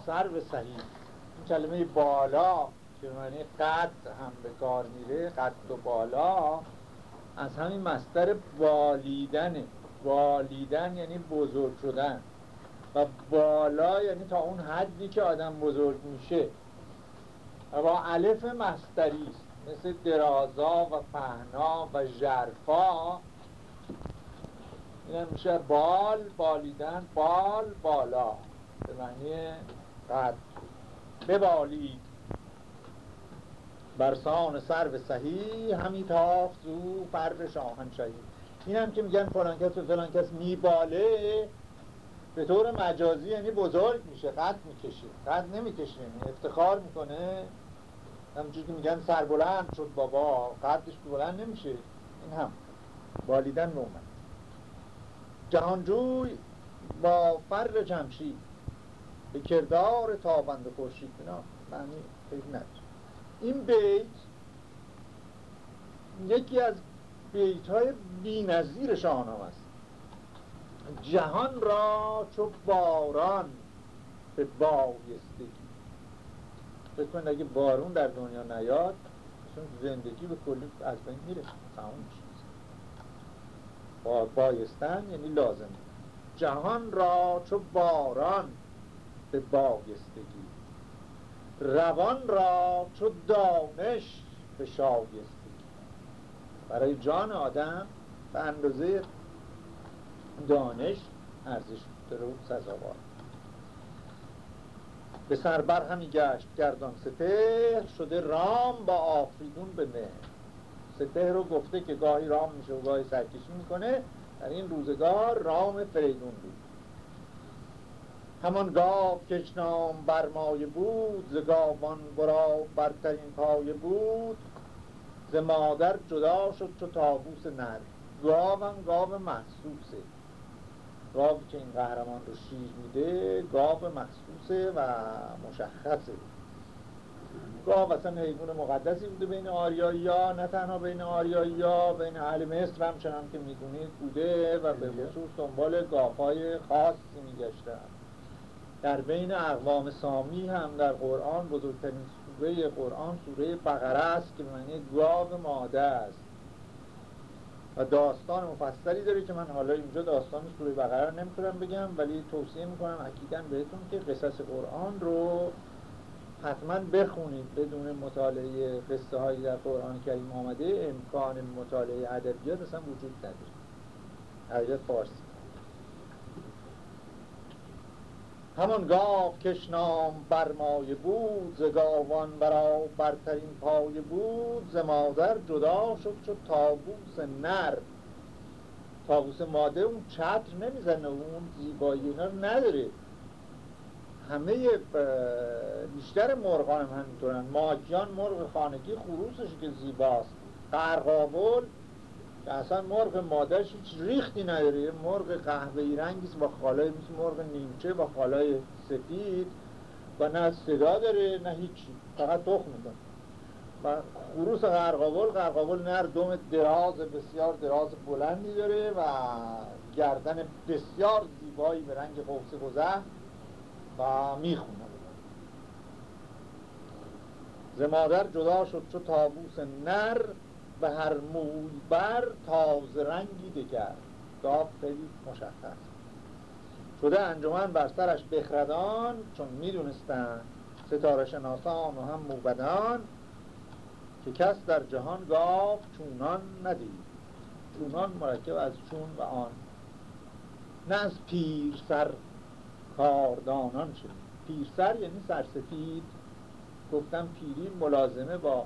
سر به صحیح این کلمه بالا که معنی قد هم به کار میره قد و بالا از همین مستر بالیدنه بالیدن یعنی بزرگ شدن. و بالا یعنی تا اون حدی که آدم بزرگ میشه. و با علف مستری است. مثل درازا و پهنا و جرفا این میشه بال بالیدن بال بالا. به معنی قد ببالید. برسان سر به صحیح همی تافت زو فر شاهنشهی این هم که میگن فلان و فلان کس میباله. به طور مجازی یعنی بزرگ میشه قد می‌کشه. قد نمی‌کشه یعنی افتخار می‌کنه. همونجور که میگن سربلند شد بابا قدش بلند نمیشه. این هم. بالیدن نومن. جهانجوی با فر جمشید به کردار تابند خورشید. اینا معنی خیلی این بیت یکی از بیت های بی نظیر شاهنامه است. جهان را چو باران به بایستگی فکر کنید اگه بارون در دنیا نیاد چون زندگی به کلی از بین میره. تمام با بایستن یعنی لازم. جهان را چو باران به بایستگی. روان را چو دانش به شایستگی. برای جان آدم به اندازه دانش ارزش داره و سزاوار. به سربر همی گشت گردان سپهر شده رام با آفریدون به مهر. سپهر رو گفته که گاهی رام میشه و گاهی سرکشی می‌کنه. در این روزگار رام فریدون بود. همان گاو کشنام برمایه بود ز گاوان برا برترین پایه بود. ز مادر جدا شد چو تابوس نر. گاوم گاو محسوسه. گاوی که این قهرمان رو شیر میده گاو محسوسه و مشخصه. گاو اصلا حیوان مقدسی بوده بین آریایی ها نه تنها بین آریایی ها بین اهل مصر هم چنان که می‌دونید بوده و به خصوص دنبال گاوهای خاصی میگشتن. در بین اقوام سامی هم در قرآن بزرگترین سوره قرآن سوره بقره است که معنی گاو ماده است. و داستان مفصلی داره که من حالا اینجا داستان سوره بقره رو نمی‌تونم بگم ولی توصیه می‌کنم اکیدن بهتون که قصص قرآن رو حتما بخونید بدون مطالعه قصه هایی در قرآن کریم آمده امکان مطالعه ادبیات اصلا وجود نداره. ادبیات فارسی. همان گاو کشنام برمایه بود ز گاوان برا برترین پایه بود. ز مادر جدا شد چو تابوس نر. تابوس ماده اون چتر نمی‌زنه اون زیبایی اینا نداره. همه بیشتر مرغان هم همینطورن. ماکیان مرغ خانگی خروسش که زیباست. قرقاول که اصلا مرغ مادرش هیچ ریختی نداره. مرغ قهوه‌ای رنگیست با خالای مثل مرغ نیمچه با خالای سفید. و نه صدا داره نه هیچی فقط تخم می‌کنه و خروس قرقاول قرقاول نر دوم دراز بسیار دراز بلندی داره و گردن بسیار زیبایی به رنگ قوس گذه و می‌خونه ز مادر جدا شد چو تابوس نر به هر موی بر تازه رنگی دگر. گاو خیلی مشخص. شده انجمن بر سرش بخردان چون می‌دونستن ستاره شناسان و هم موبدان که کس در جهان گاو چونان ندید. چونان مرکب از چون و آن. نه از پیر سر کاردانان شد پیرسر یعنی سرسفید. گفتم پیری ملازمه با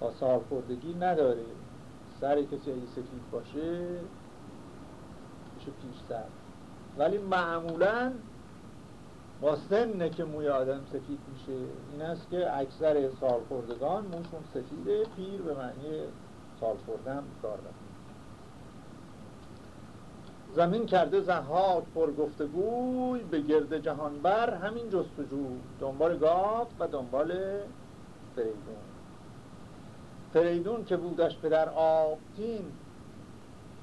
با سالخوردگی نداره. سر کسی اگه سفید باشه میشه پیش سر ولی معمولا با سنه که موی آدم سفید میشه این است که اکثر سالخوردگان موشون سفیده پیر به معنی سالخوردن کار زمین کرده زهاد پر گفتگوی به گرد جهان بر همین جستجو دنبال گاف و دنبال فریدون. فریدون که بودش پدر آبتین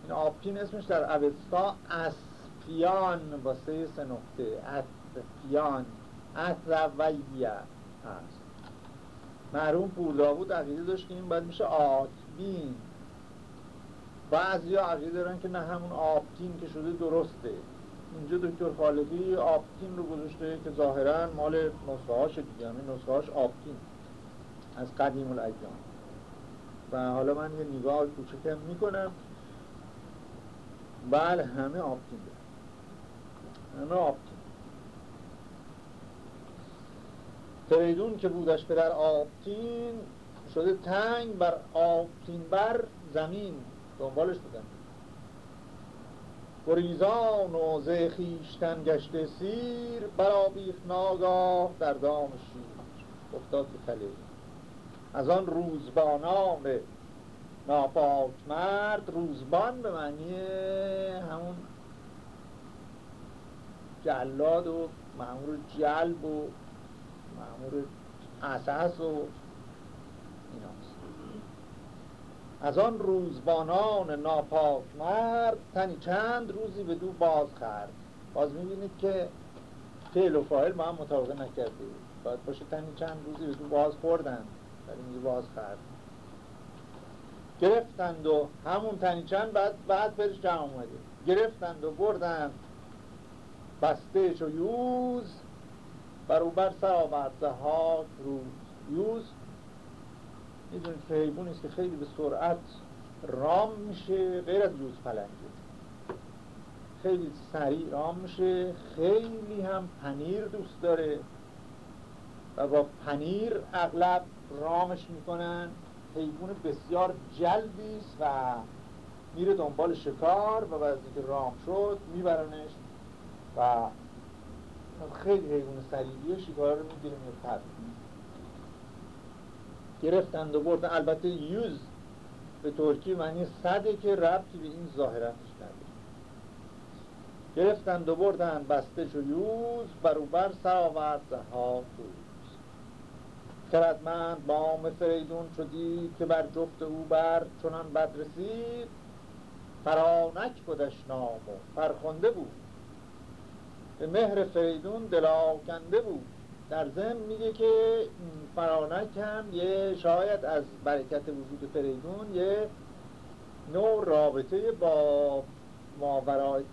این آبتین اسمش در اوستا اسفیان با سه سه نقطه. اسفیان اسرویه هست. مرحوم پور داود عقیده داشت که این باید میشه آتبین بعضی ها عقیده دارن که نه همون آبتین که شده درسته. اینجا دکتر خالقی آبتین رو گذاشته که ظاهرا مال نسخه هاش دیگه همین نسخه هاش آبتین از قدیم الایام و حالا من یه نگاه کوچکم می‌کنم. بله همه آبتین داره. همه آبتین. فریدون که بودش پدر آبتین شده تنگ بر آبتین بر زمین. دنبالش بودن. گریزان و زخیشتن گشته سیر برابیخ ناگاه در دام شیر. افتاد به از آن روزبانان ناپاک مرد روزبان به معنی همون جلاد و معمور جلب و معمور اساس و از آن روزبانان ناپاک مرد تنی چند روزی به دو باز خرد. باز می‌بینید که فعل و فاعل ما هم مطابقه نکرده. باید باشه تنی چند روزی به دو باز خوردن ولی میگه باز خرد. گرفتند و همون تنی چند بعد بعد فرش جمع اومده. گرفتند و بردند. بسته و یوز. بروبر سر آورد ها روز. یوز می‌دونید که حیبون است که خیلی به سرعت رام میشه غیر از یوز پلنگه خیلی سریع رام میشه خیلی هم پنیر دوست داره و با پنیر اغلب رامش می‌کنن. حیوان بسیار جلبی و میره دنبال شکار و بعد که رام شد میبرنش و خیلی حیوان سریعیه شکار رو می‌گیره میره گرفتند و بردن البته یوز به ترکی معنی صده که ربطی به این ظاهرتش نداره. گرفتند و بردن بسته و یوز بروبر سر آورد ها دوز خردمند بام فریدون شدی که بر جفت او بر چنان بد رسید فرانک بودش نام و فرخنده بود. به مهر فریدون دلاکنده بود. در ضمن میگه که فرانک هم یه شاید از برکت وجود فریدون یه نوع رابطه با ماورای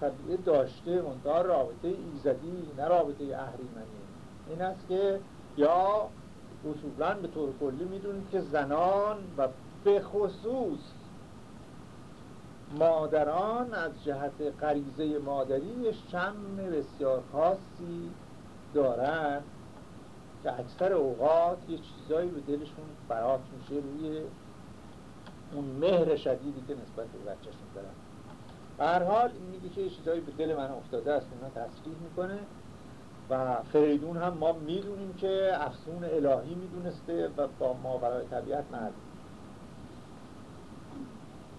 طبیعه داشته منتها رابطه ایزدی نه رابطه اهریمنی. این است که یا اصولا به طور کلی می‌دونید که زنان و به خصوص مادران از جهت غریزه مادری شم بسیار خاصی دارن که اکثر اوقات یه چیزایی به دلشون برات میشه روی اون مهر شدیدی که نسبت به بچهشون دارن. هر حال این میگه که یه چیزایی به دل من افتاده است اینا تصریح می‌کنه و فریدون هم ما می‌دونیم که افسون الهی می‌دونسته و با ما برای طبیعت نرد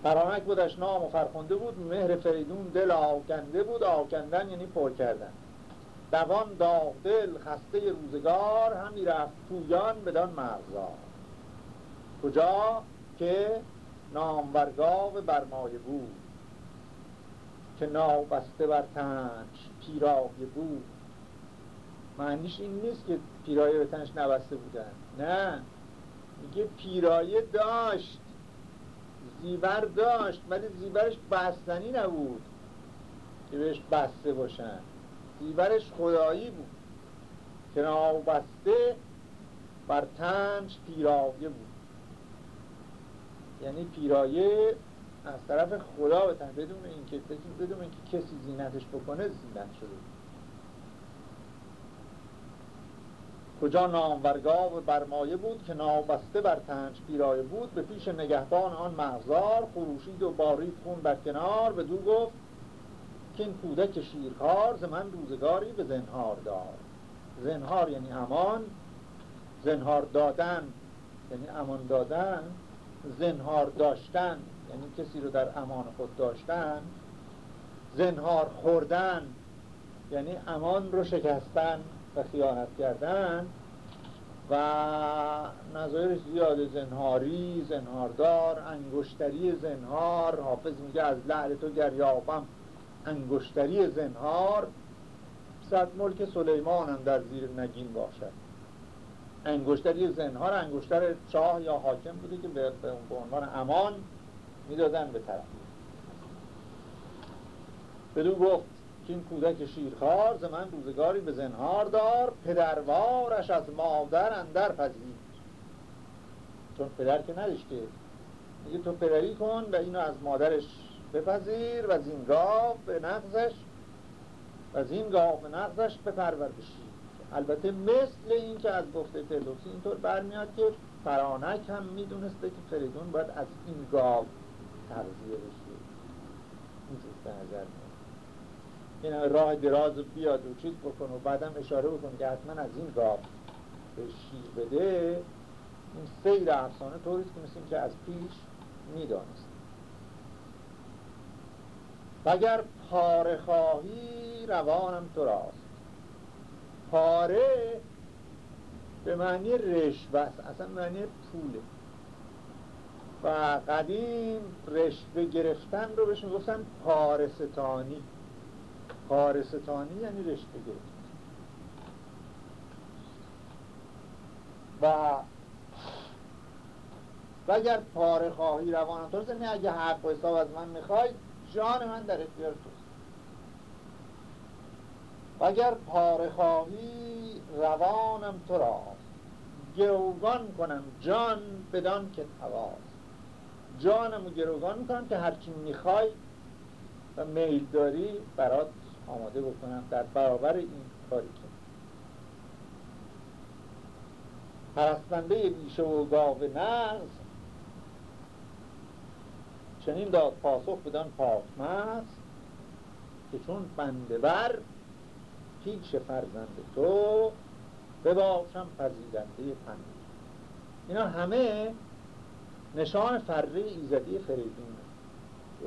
فرانک بودش نام و فرخونده بود مهر فریدون دل آکنده بود آکندن یعنی پر کردن. دوان داغدل خسته روزگار همی رفت پویان بدان مرزار کجا که نامورگاو برمایه بود که نابسته بر تنش پیرایه بود. معنیش این نیست که پیرایه به تنش نبسته بودن. نه. میگه پیرایه داشت. زیور داشت ولی زیورش بستنی نبود که بهش بسته باشن. دیورش خدایی بود. که نابسته بر تنش پیرایه بود. یعنی پیرایه از طرف خدا به تن بدون اینکه بدون اینکه کسی زینتش بکنه زینت شده کجا نامورگاه و برمایه بود که نابسته بر تنج پیرایه بود به پیش نگهبان آن مغزار خروشید و بارید خون بر کنار به دو گفت که این کودک شیرخوار ز من روزگاری به زنهار دار. زنهار یعنی امان زنهار دادن یعنی امان دادن زنهار داشتن یعنی کسی رو در امان خود داشتن زنهار خوردن یعنی امان رو شکستن و خیانت کردن و نظایر زیاد زنهاری زنهاردار انگشتری زنهار حافظ میگه از لعل تو گریابم. انگشتری زنهار صد ملک سلیمان در زیر نگین باشد. انگشتری زنهار انگشتر شاه یا حاکم بوده که به عنوان امان می‌دادن به طرف. بدو گفت که این کودک شیرخوار ز من روزگاری به زنهار دار پدروارش از مادر اندر پذیر. چون پدر که نداشته میگه تو پدری کن و اینو از مادرش بپذیر و زین گاو به نقضش و زین گاو به نقضش بپرور بشی البته مثل این که از گفته فردوسی اینطور برمیاد که فرانک هم می‌دونسته که فریدون باید از این گاو تغذیه بشه. اینجور به نظر این راه دراز بیاد و چیز بکن و بعدم اشاره بکن که حتما از این گاو به شیر بده. این سیر افسانه طوریست که مثل که از پیش می‌دانست و اگر پاره خواهی روانم تو راست. پاره به معنی رشوه اصلا معنی پوله. و قدیم رشوه گرفتن رو بهشون گفتن پارستانی. پارستانی یعنی رشوه گرفتن. و و اگر پاره خواهی روانم تو یعنی اگه حق و حساب از من می‌خوای جان من در اختیار توست و اگر پاره خواهی روانم تو راست گروگان کنم جان بدان که تواست. جانم رو گروگان کنم که هرچی می‌خوای و میل داری برات آماده بکنم در برابر این کاری که. پرستنده بیشه و گاو نغز چنین داد پاسخ بدان پاکمز که چون بنده بر پیش فرزند تو بباشم پذیرنده پنده اینا همه نشان فره ایزدی فریدونه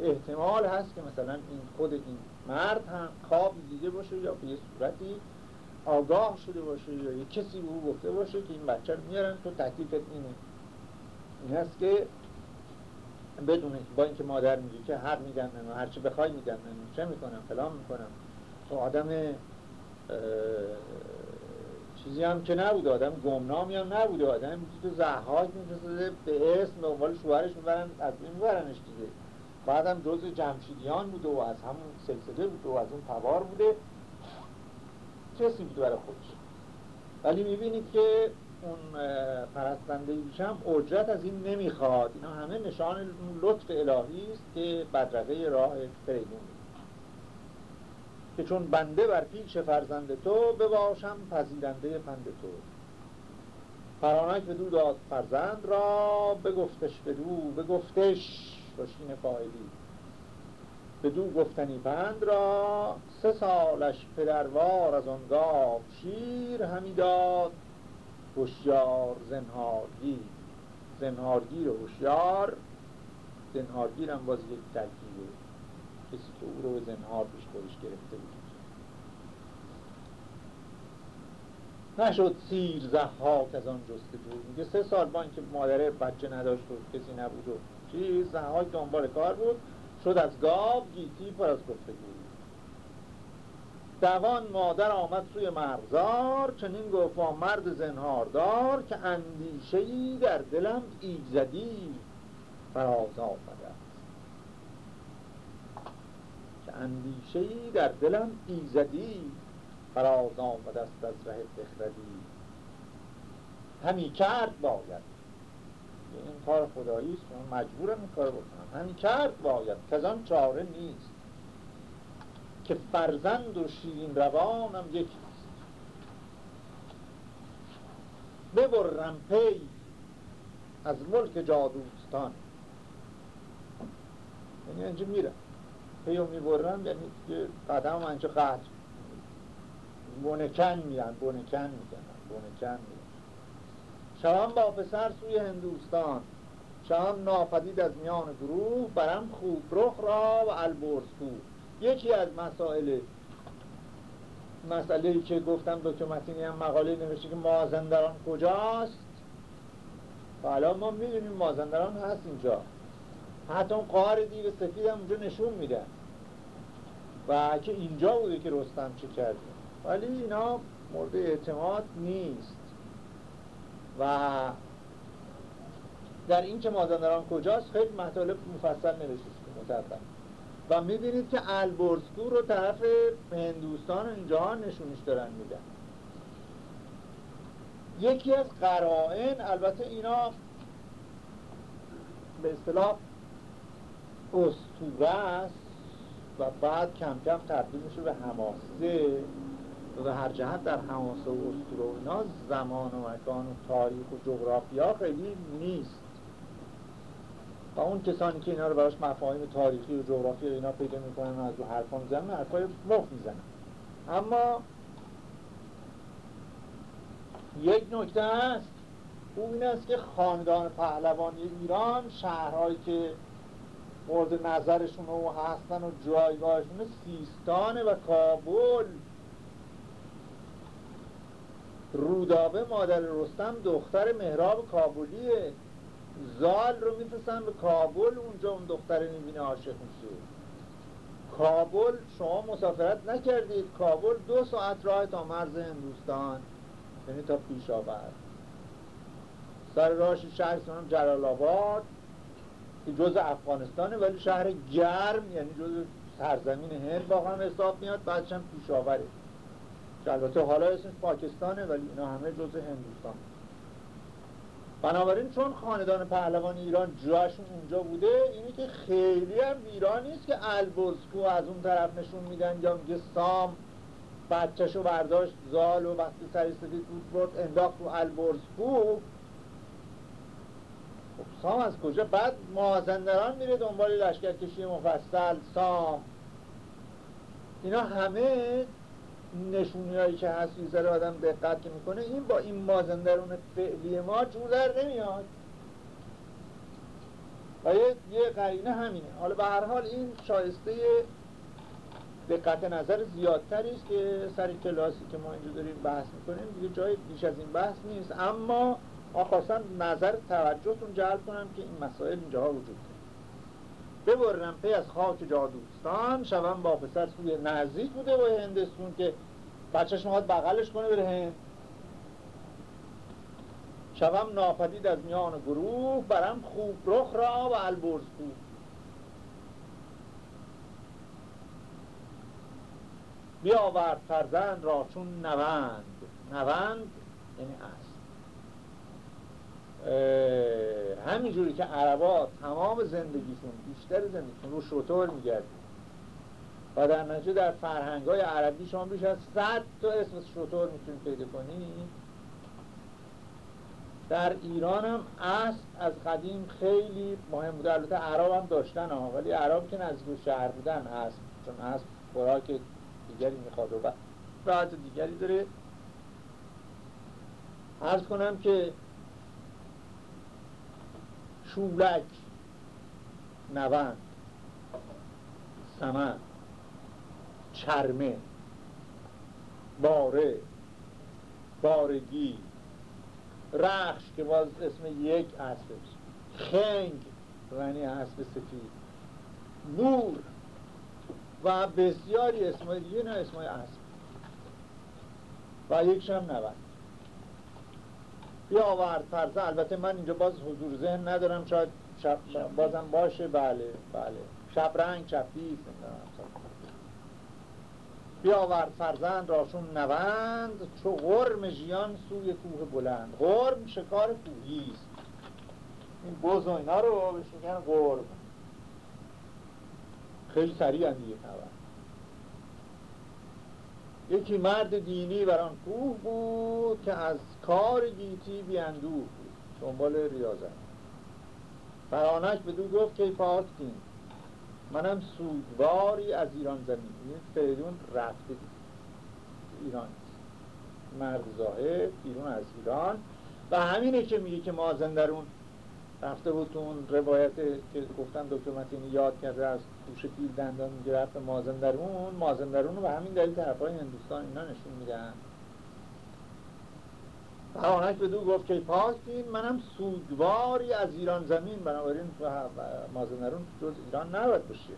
احتمال هست که مثلا این خود این مرد هم خواب دیده باشه یا به یه صورتی آگاه شده باشه یا یه کسی به او گفته باشه که این بچه رو میارن تو تکلیفت اینه. این هست که بدونه با اینکه مادر میگه که هر میگن و هرچی بخوای میگن چه می‌کنم فلان می‌کنم. تو آدم چیزی هم که نبوده آدم گمنامی هم نبوده آدم تو زحاک میفرستده به اسم به عنوان شوهرش می‌برن از این میبرنش دیگه. بعدم جز جمشیدیان بوده و از همون سلسله بوده و از اون تبار بوده. کسی بوده برای خودش. ولی می‌بینید که اون پرستنده هم اجرت از این نمی‌خواد. اینا همه نشان لطف الهی است که بدرقه راه فریدون که چون بنده بر پیش فرزند تو بباشم پذیرنده پند تو. فرانک به دو داد فرزند را بگفتش به بگفتش باشین به دو گفتنی پند را سه سالش پدروار از آن گاو شیر همی داد. هوشیار زنهارگیر. زنهارگیر هوشیار زنهارگیر هم باز یک ترکیبه کسی که او رو به زنهار پیش خودش گرفته بود. نشد سیر زحاک از آن جستجو. میگه سه سال با اینکه مادره بچه نداشت و کسی نبود و چیز زحاک دنبال کار بود. شد از گاو گیتی پر از گفتگو. دوان مادر آمد سوی مرغزار چنین گفت مرد زنهاردار که اندیشهی در دلم ایزدی فراز آمده است. که اندیشهی در دلم ایزدی فراز آمده است از ره بخردی همی کرد باید. این کار خدایی است من مجبورم این کار بکنم. همین کرد باید که چاره نیست. که فرزند و شیرین روانم یکی ببرم پی از ملک جادوستان. یعنی اینجا میرم. پیو می‌برم یعنی که قدم من چه قطع بونکن میرن بونکن می‌کنن بونکن میرن شوام با پسر سوی هندوستان. شام ناپدید از میان گروه برم خوب رخ را و البرز یکی از مسائل مسئله که گفتم دکتر متینی هم مقاله نوشته که مازندران کجاست؟ و الان ما می‌دونیم مازندران هست اینجا. حتی اون قهار دیو سفید هم اونجا نشون میده. و که اینجا بوده که رستم چه کرده. ولی اینا مورد اعتماد نیست. و در این که مازندران کجاست خیلی مطالب مفصل نوشته شده و می‌بینید که البرزگو رو طرف هندوستان اینجا نشونش دارن میدن. یکی از قرائن البته اینا به اصطلاح استوره است و بعد کم کم تبدیل میشه به حماسه و به هر جهت در حماسه و اسطوره و اینا زمان و مکان و تاریخ و جغرافیا خیلی نیست. و اون کسانی که اینا رو براش مفاهیم تاریخی و جغرافی اینا پیدا می‌کنن از رو حرفا می‌زنن حرفای مفت می‌زنن اما یک نکته هست او این است که خاندان پهلوانی ایران شهرهایی که مورد نظرشون و هستن و جایگاهشون سیستانه و کابل رودابه مادر رستم دختر مهراب کابلیه. زال رو میفرستن به کابل اونجا اون دختر می‌بینه عاشق میشه. کابل شما مسافرت نکردید. کابل دو ساعت راه تا مرز هندوستان یعنی تا پیش آورد. سر راهش شهر سنم جلال آباد که جز افغانستانه ولی شهر گرم یعنی جز سرزمین هند واقعا حساب میاد بعدش هم پیش آوره. البته حالا اسمش پاکستانه ولی اینا همه جز هندوستان. بنابراین چون خاندان پهلوان ایران جاشون اونجا بوده اینی که خیلی هم ویران نیست که البرزکو از اون طرف نشون میدن یا میگه سام بچهشو برداشت زال و وقتی سری سفید بود برد انداخت رو البرزکو. خب سام از کجا؟ بعد مازندران میره دنبال لشکرکشی مفصل سام. اینا همه نشونی هایی که هست یه آدم دقت می‌کنه این با این مازندرون فعلی ما جور در نمیاد. و یه, یه قرینه همینه. حالا به هر حال این شایسته دقت نظر زیادتری است که سر کلاسی که ما اینجا داریم بحث می‌کنیم دیگه جای بیش از این بحث نیست. اما آخواستم نظر توجهتون جلب کنم که این مسائل اینجاها وجود داره. ببرم پی از خاک جادوستان شوم با پسر سوی نزدیک بوده با هندستون که بچهش می‌خواد بغلش کنه بره هند. شوم ناپدید از میان گروه برم خوب رخ را و البرز خوب بیاورد فرزند را چون نوند. نوند یعنی همینجوری که عربا تمام زندگیشون بیشتر زندگیشون رو شطور میگردید و در نتیجه در فرهنگ های عربی شما بیش از صد تا اسم شطور می‌تونید پیدا کنید. در ایران هم اصل از قدیم خیلی مهم بوده البته عرب هم داشتن ها ولی عرب که نزدیک شهر بودن هست چون اصل خوراک دیگری می‌خواد و راحت دیگری داره. عرض کنم که شولک نوند سمن چرمه باره بارگی رخش که باز اسم یک اسب خنگ یعنی اسب سفید. نور و بسیاری اسمای دیگه نه اسمای اسب و یکش هم نبند آورد فرزه البته من اینجا باز حضور ذهن ندارم. شاید شب بازم باشه. بله بله. شبرنگ چپیز بیاورد فرزند راشون نوند. چو غرم ژیان سوی کوه بلند. غرم شکار کوهی است. این بز و اینا رو بهش میگن غرم خیلی سریع هم دیگه یکی مرد دینی بر آن کوه بود که از کار گیتی بیاندوه بود دنبال ریاضت فرانک به دو گفت که پاک دین منم سوگواری از ایران زمین فریدون رفته ایران مرد زاهد بیرون از ایران. و همینه که میگه که مازندرون رفته بود تو اون روایت که گفتن دکتر متینی یاد کرده از پوش پیل دندان میگه رفت مازندرون. مازندرون رو به همین دلیل طرفای هندوستان اینا نشون میدن. فرانک به دو گفت که پاکین منم سوگواری از ایران زمین. بنابراین مازندرون جز ایران نباید باشه.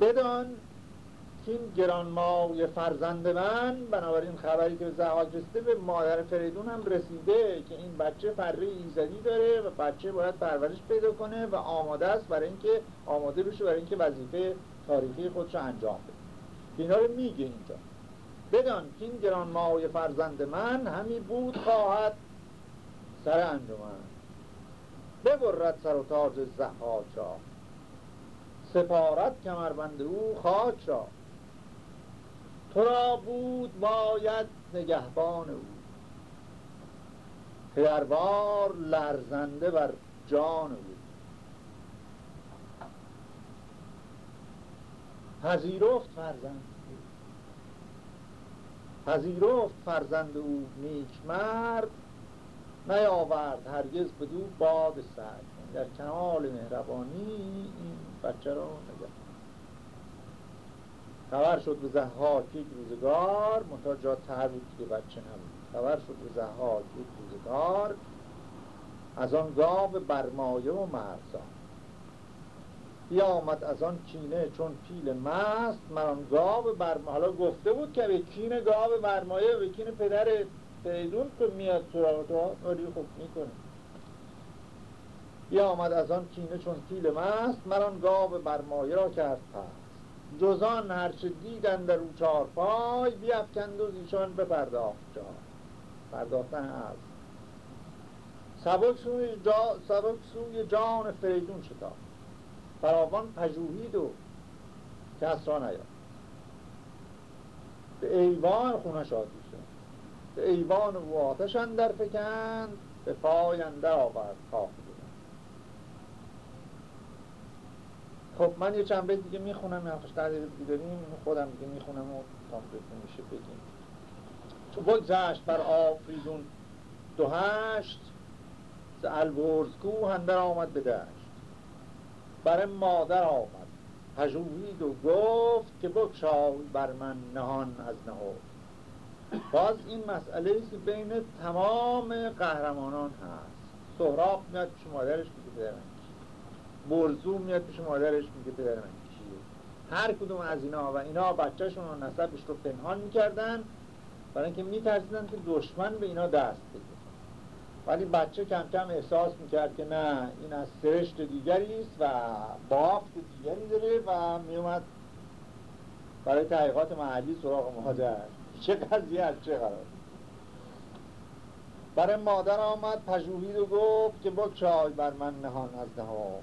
بدان این گرانمای فرزند من بنابراین خبری که به زهاک رسیده به مادر فریدون هم رسیده که این بچه فره ایزدی داره و بچه باید پرورش پیدا کنه و آماده است برای اینکه آماده بشه برای اینکه وظیفه تاریخی خودش رو انجام بده. اینا رو میگه اینجا. بدان این گرانمای فرزند من همی بود خواهد سر انجمن. ببرد سر و تاج زحاک را. سپارت کمربند او خاک را. تو را بود باید نگهبان او. پدروار لرزنده بر جان او. پذیرفت فرزند پذیرفت فرزند او نیک مرد نیاورد هرگز بدو باد سرد در کمال مهربانی این بچه را خبر شد به زهاک یک روزگار منتها جا تر بود که بچه نبود. خبر شد به زهاک یک روزگار از آن گاو برمایه و مرزان. بیامد از آن کینه چون پیل مست من آن گاو برمایه. حالا گفته بود که به کین گاو برمایه به کین پدر پیدون که میاد سراغ تو آری خوب می‌کنه. بیامد از آن کینه چون پیل مست من آن گاو برمایه را کرد پس. جزان هرچه دیدن در او چار پای بیافکند و ایشان بپرداخت. جا. پرداختن از. سبک جا سبک سوی جان فریدون شتا فراوان پژوهید و کس را نیاد به ایوان خونه شاد شد به ایوان و آتش اندر فکند به پای اندر آورد. خب من یه چند بیت دیگه می‌خونم یا تحلیل داریم خودم دیگه می‌خونم و تا میشه بگیم. تو بگذشت بر آفریدون. دو هشت. ز البرزگو هندر آمد به دشت. بر مادر آمد. پژوهید و گفت که بکشای بر من نهان از نهو باز این مسئله است بین تمام قهرمانان هست. سهراب میاد پیش مادرش میگه برزو میاد پیش مادرش میگه پدر من کیه هر کدوم از اینا و اینا بچهشون و نسبش رو پنهان می‌کردن. برای اینکه میترسیدن که دشمن به اینا دست بده. ولی بچه کم کم احساس می‌کرد که نه این از سرشت دیگری است و بافت دیگری داره و میومد برای تحقیقات محلی سراغ مادر. چه قضیه از چه قرار؟ برای مادر آمد پژوهید و گفت که چای بر من نهان از نهان.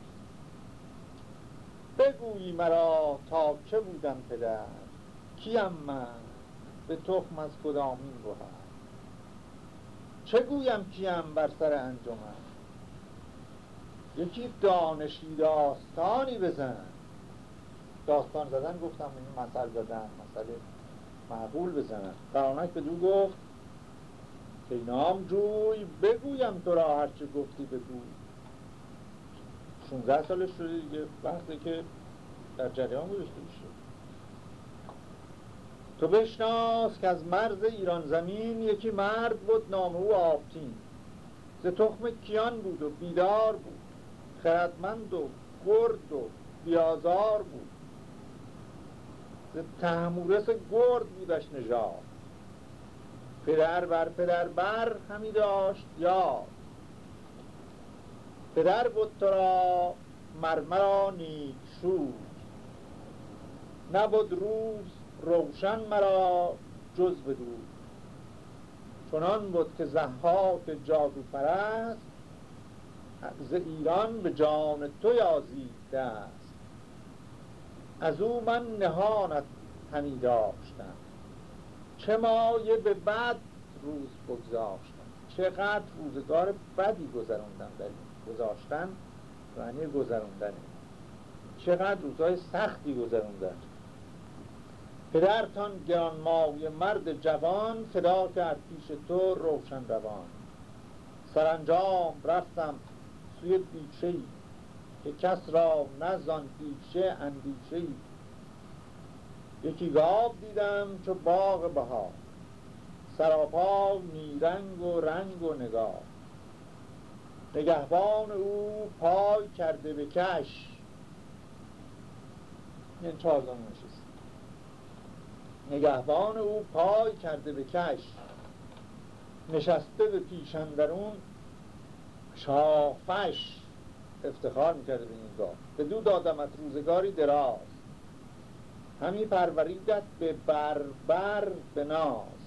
بگویی مرا تا چه بودم پدر؟ کیم من به تخم از کدامین گوهر چه گویم کیم بر سر انجمن؟ یکی دانشی داستانی بزن. داستان زدن گفتم این مثل زدن مسئله معقول بزنن فرانک به دو گفت که نام جوی بگویم تو را هرچه گفتی بگو 16 سالش شده دیگه. وقتی که در جریان گذاشته بشه تو بشناس که از مرز ایران زمین یکی مرد بود نام او آفتین ز تخم کیان بود و بیدار بود. خردمند و گرد و بیازار بود. ز تحمورس گرد بودش نژاد. پدر بر پدر بر همی داشت یاد. پدر بود تو را مرمرا نیک شود نبود روز روشن مرا جز بدود چنان بود که زحاک جادو پرست ز ایران به جان تو یازیده است. از او من نهانت همی داشتم. چه مایه به بد روز بگذاشتم. چقدر روزگار بدی گذراندم در گذاشتن معنی گذراندن چقدر روزهای سختی گذروندن. پدرتان گرانمای مرد جوان فدا کرد پیش تو روشن روان. سرانجام رفتم سوی بیچه که کس را نزان بیچه اندیشه یکی گاب دیدم چو باغ بها سراپا نیرنگ و رنگ و نگاه نگهبان او پای کرده به کش. این چهارزان نشست نگهبان او پای کرده به کش. نشسته به پیشندرون شاخفش افتخار می‌کرده به این گاه. به دو دادمت روزگاری دراز. همی پروریدت به بربر به ناز.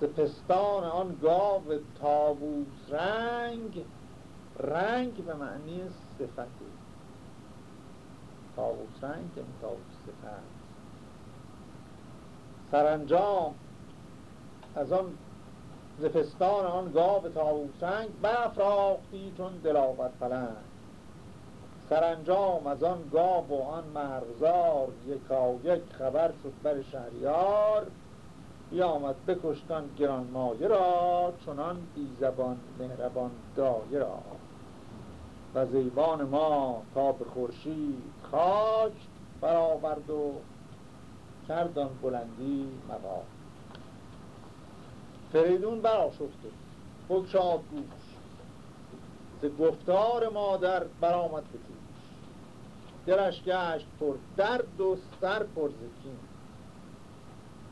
ز پستان آن گاو تابوس رنگ رنگ به معنی صفتی تابوس رنگ یعنی تابوس صفت سرانجام از آن زفستان آن گاو تابوس رنگ برافراختی چون دلاور پلنگ سرانجام از آن گاو و آن مرغزار یکا یک خبر شد بر شهریار بیامد بکشتان گرانمایه را چنان بی زبان مهربان دایه را. و زیبان ما تا به خورشید خاک برآورد و کردان بلندی مقام فریدون براشفته بگشاد گوش ز گفتار مادر برآمد به دلش گشت پر درد و سر پر زکین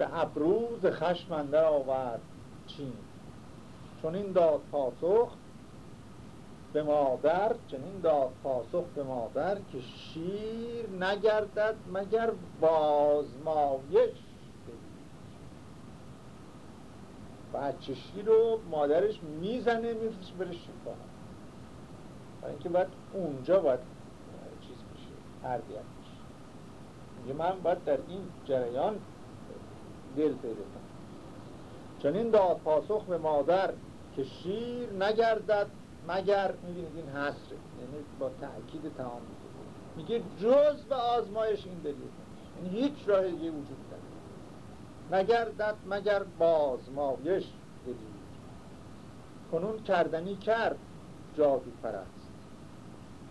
به ابروز خشم اندر آورد چین. چون این داد پاسخ به مادر چنین داد پاسخ به مادر که شیر نگردد مگر بازمایش. بچه شیر رو مادرش می‌زنه میفرش بره کنه برای اینکه باید اونجا باید چیز بشه تربیت بشه. میگه من باید در این جریان دل پیدا چنین داد پاسخ به مادر که شیر نگردد مگر می‌بینید این حسره یعنی با تأکید تمام میگه جز به آزمایش این دلیل یعنی هیچ راه دیگه وجود نداره. نگردد مگر بازمایش دلیل کنون کردنی کرد جادو پرست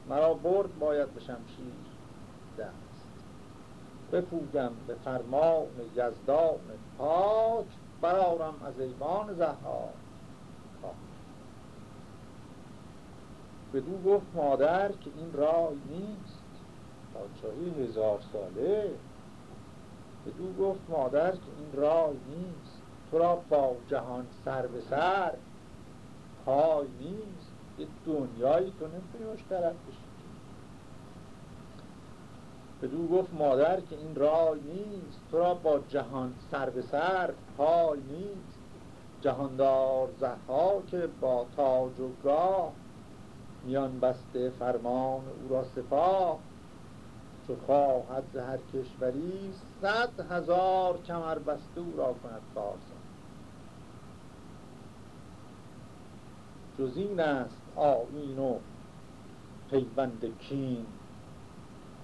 مرا برد باید به شمشیر. بپوگم به فرمان یزدان پاک برارم از ایوان زهار بدو گفت مادر که این رای نیست. پادشاهی هزار ساله. بدو گفت مادر که این رای نیست. تو را با جهان سر به سر پای نیست. یه دنیایی تو نمی‌تونی مشترک بدو گفت مادر که این رای نیست. تو را با جهان سر به سر پای نیست. جهاندار که با تاج و گاه میان بسته فرمان او را سپاه. چو خواهد هر کشوری صد هزار کمر بسته او را کند کارزار جز این است آیین و پیوند کین.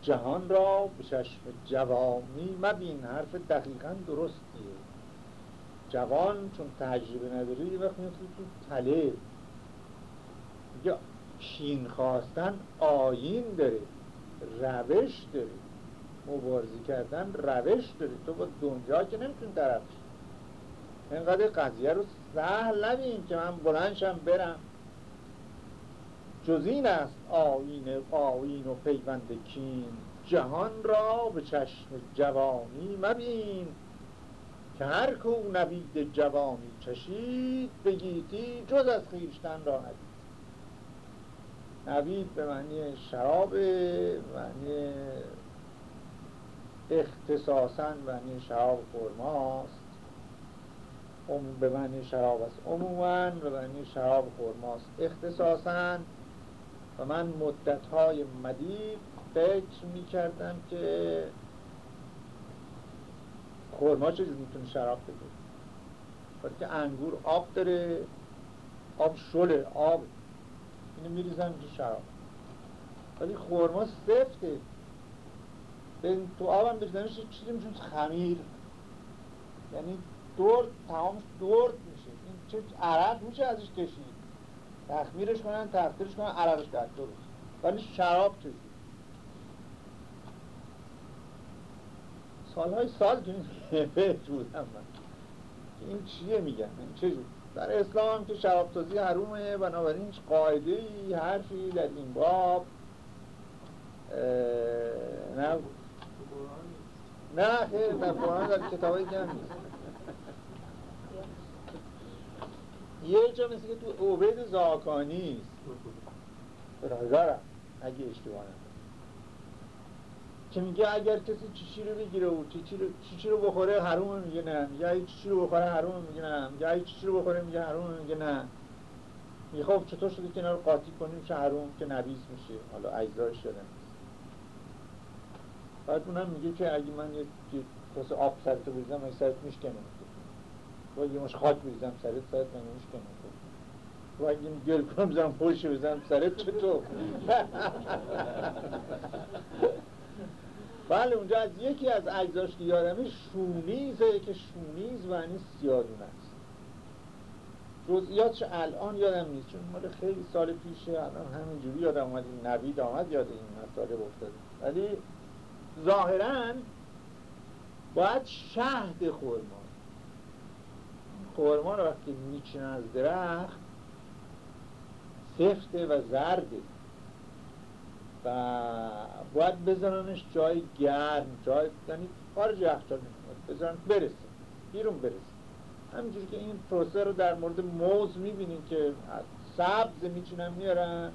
جهان را به چشم جوانی مبین حرف دقیقا درستیه. جوان چون تجربه نداری یه وقت میفتی تو تله. میگه کین خواستن آین داره روش داره. مبارزی کردن روش داره. تو با دنیا که نمیتون طرف اینقدر قضیه رو سهل نبین که من بلنشم برم. جز این است آین آین و پیوند کین. جهان را به چشم جوانی مبین. که هر کو نوید جوانی چشید بگیتی جز از خیشتن را ندید. نوید به معنی شراب به معنی اختصاصا معنی شراب خورماست به معنی شراب است. عموما به معنی شراب خورماست اختصاصا و من مدت های مدید فکر می کردم که خورما چیزی می‌تونه شراب بده. که انگور آب داره آب شله آب. اینو میریزن تو شراب. ولی خورما سفته. به تو آبم بزنش چیزی میشون خمیر. یعنی دور تمام دور میشه. این چه عرق میشه ازش کشید. تخمیرش کنن تخمیرش کنن عرقش در درست. ولی شراب چیزی سالهای سال تو این بودم من. این چیه میگن؟ این چه در اسلام هم که شراب تازی حرومه بنابراین هیچ قاعده ای حرفی در این باب نه. نه خیر در قرآن در کتاب های نیست. یه جا مثل که تو عبید زاکانی به اگه اشتباه که میگه اگر کسی چیچی رو بگیره و چیچی رو, چیچی رو بخوره حروم میگه نه. یا چیچی رو بخوره حروم میگه نه. یا چیچی رو بخوره میگه حروم میگه نه. میگه خب چطور شده که اینا رو قاطی کنیم چه حروم که نبیز میشه؟ حالا اجزایش شده. بعد اونم میگه که اگه من یه کسی آب سرتو بریزم این سرت میشکنه. و یه مش خاک بریزم سرت سرت من میشکنه و اگه گل کنم بزنم پولش بزنم سرت چطور بله اونجا از یکی از اجزاش که یادمه شونیزه که شونیز معنی سیادون است. جزئیاتش الان یادم نیست چون مال خیلی سال پیشه الان همینجوری یادم اومد این نوید آمد یاد این مطالب افتاده. ولی ظاهرا باید شهد خورما خورما رو وقتی میچینن از درخت سفته و زرده. و باید بزننش جای گرم جای یعنی خارج یخچال بزنن برسه بیرون برسه. همینجوری که این پروسه رو در مورد موز می‌بینیم که سبز میچینن میارن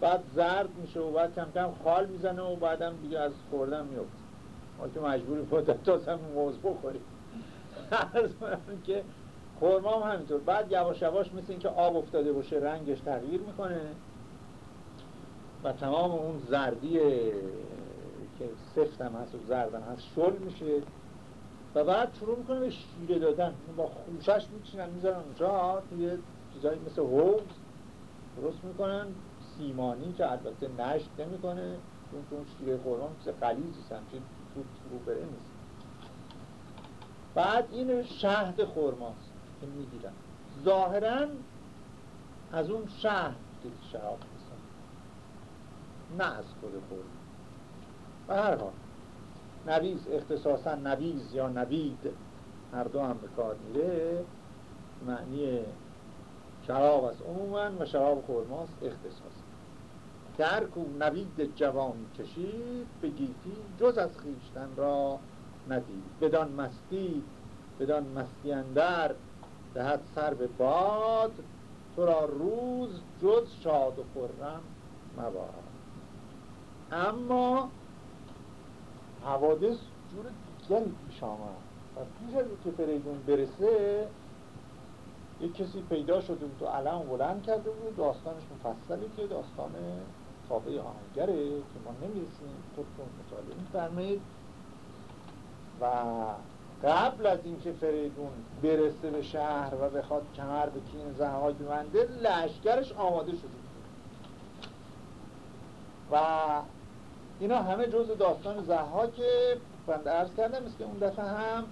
بعد زرد میشه و بعد کم کم خال می‌زنه و بعدم دیگه از خوردن میفته ما که مجبوری تا موز بخوریم. که خورما هم همینطور. بعد یواش یواش مثل اینکه آب افتاده باشه رنگش تغییر می‌کنه. و تمام اون زردی که سفتم هست و زردم هست شل میشه. و بعد شروع می‌کنه به شیره دادن. با خوشش میچینن می‌ذارن اونجا توی چیزایی مثل حوز. درست می‌کنن. سیمانی که البته نشت نمی‌کنه. چون اون شیره خورما مثل قلیزی همچین تو رو بره نیست. بعد این شهد خورماست که می‌گیرن. ظاهرا از اون شهد که شراب نه از خود خود و هر حال نویز اختصاصا نویز یا نوید هر دو هم به کار میره معنی شراب است. عموما و شراب خورماست اختصاص در کو نوید جوان کشید به گیتی جز از خیشتن را ندید بدان مستی بدان مستی اندر دهد سر به باد تو را روز جز شاد و خرم مباد. اما حوادث جور دیگری پیش آمد. و پیش از که فریدون برسه یک کسی پیدا شده بود و علم بلند کرده بود داستانش مفصلی که داستان تابع آهنگره که ما نمی‌رسیم. خودتون مطالعه میفرمایید و قبل از اینکه فریدون برسه به شهر و بخواد کمر به کین زهاک ببنده لشکرش آماده شده. و اینا همه جز داستان زحاک بنده ارز کردم است که اون دفعه هم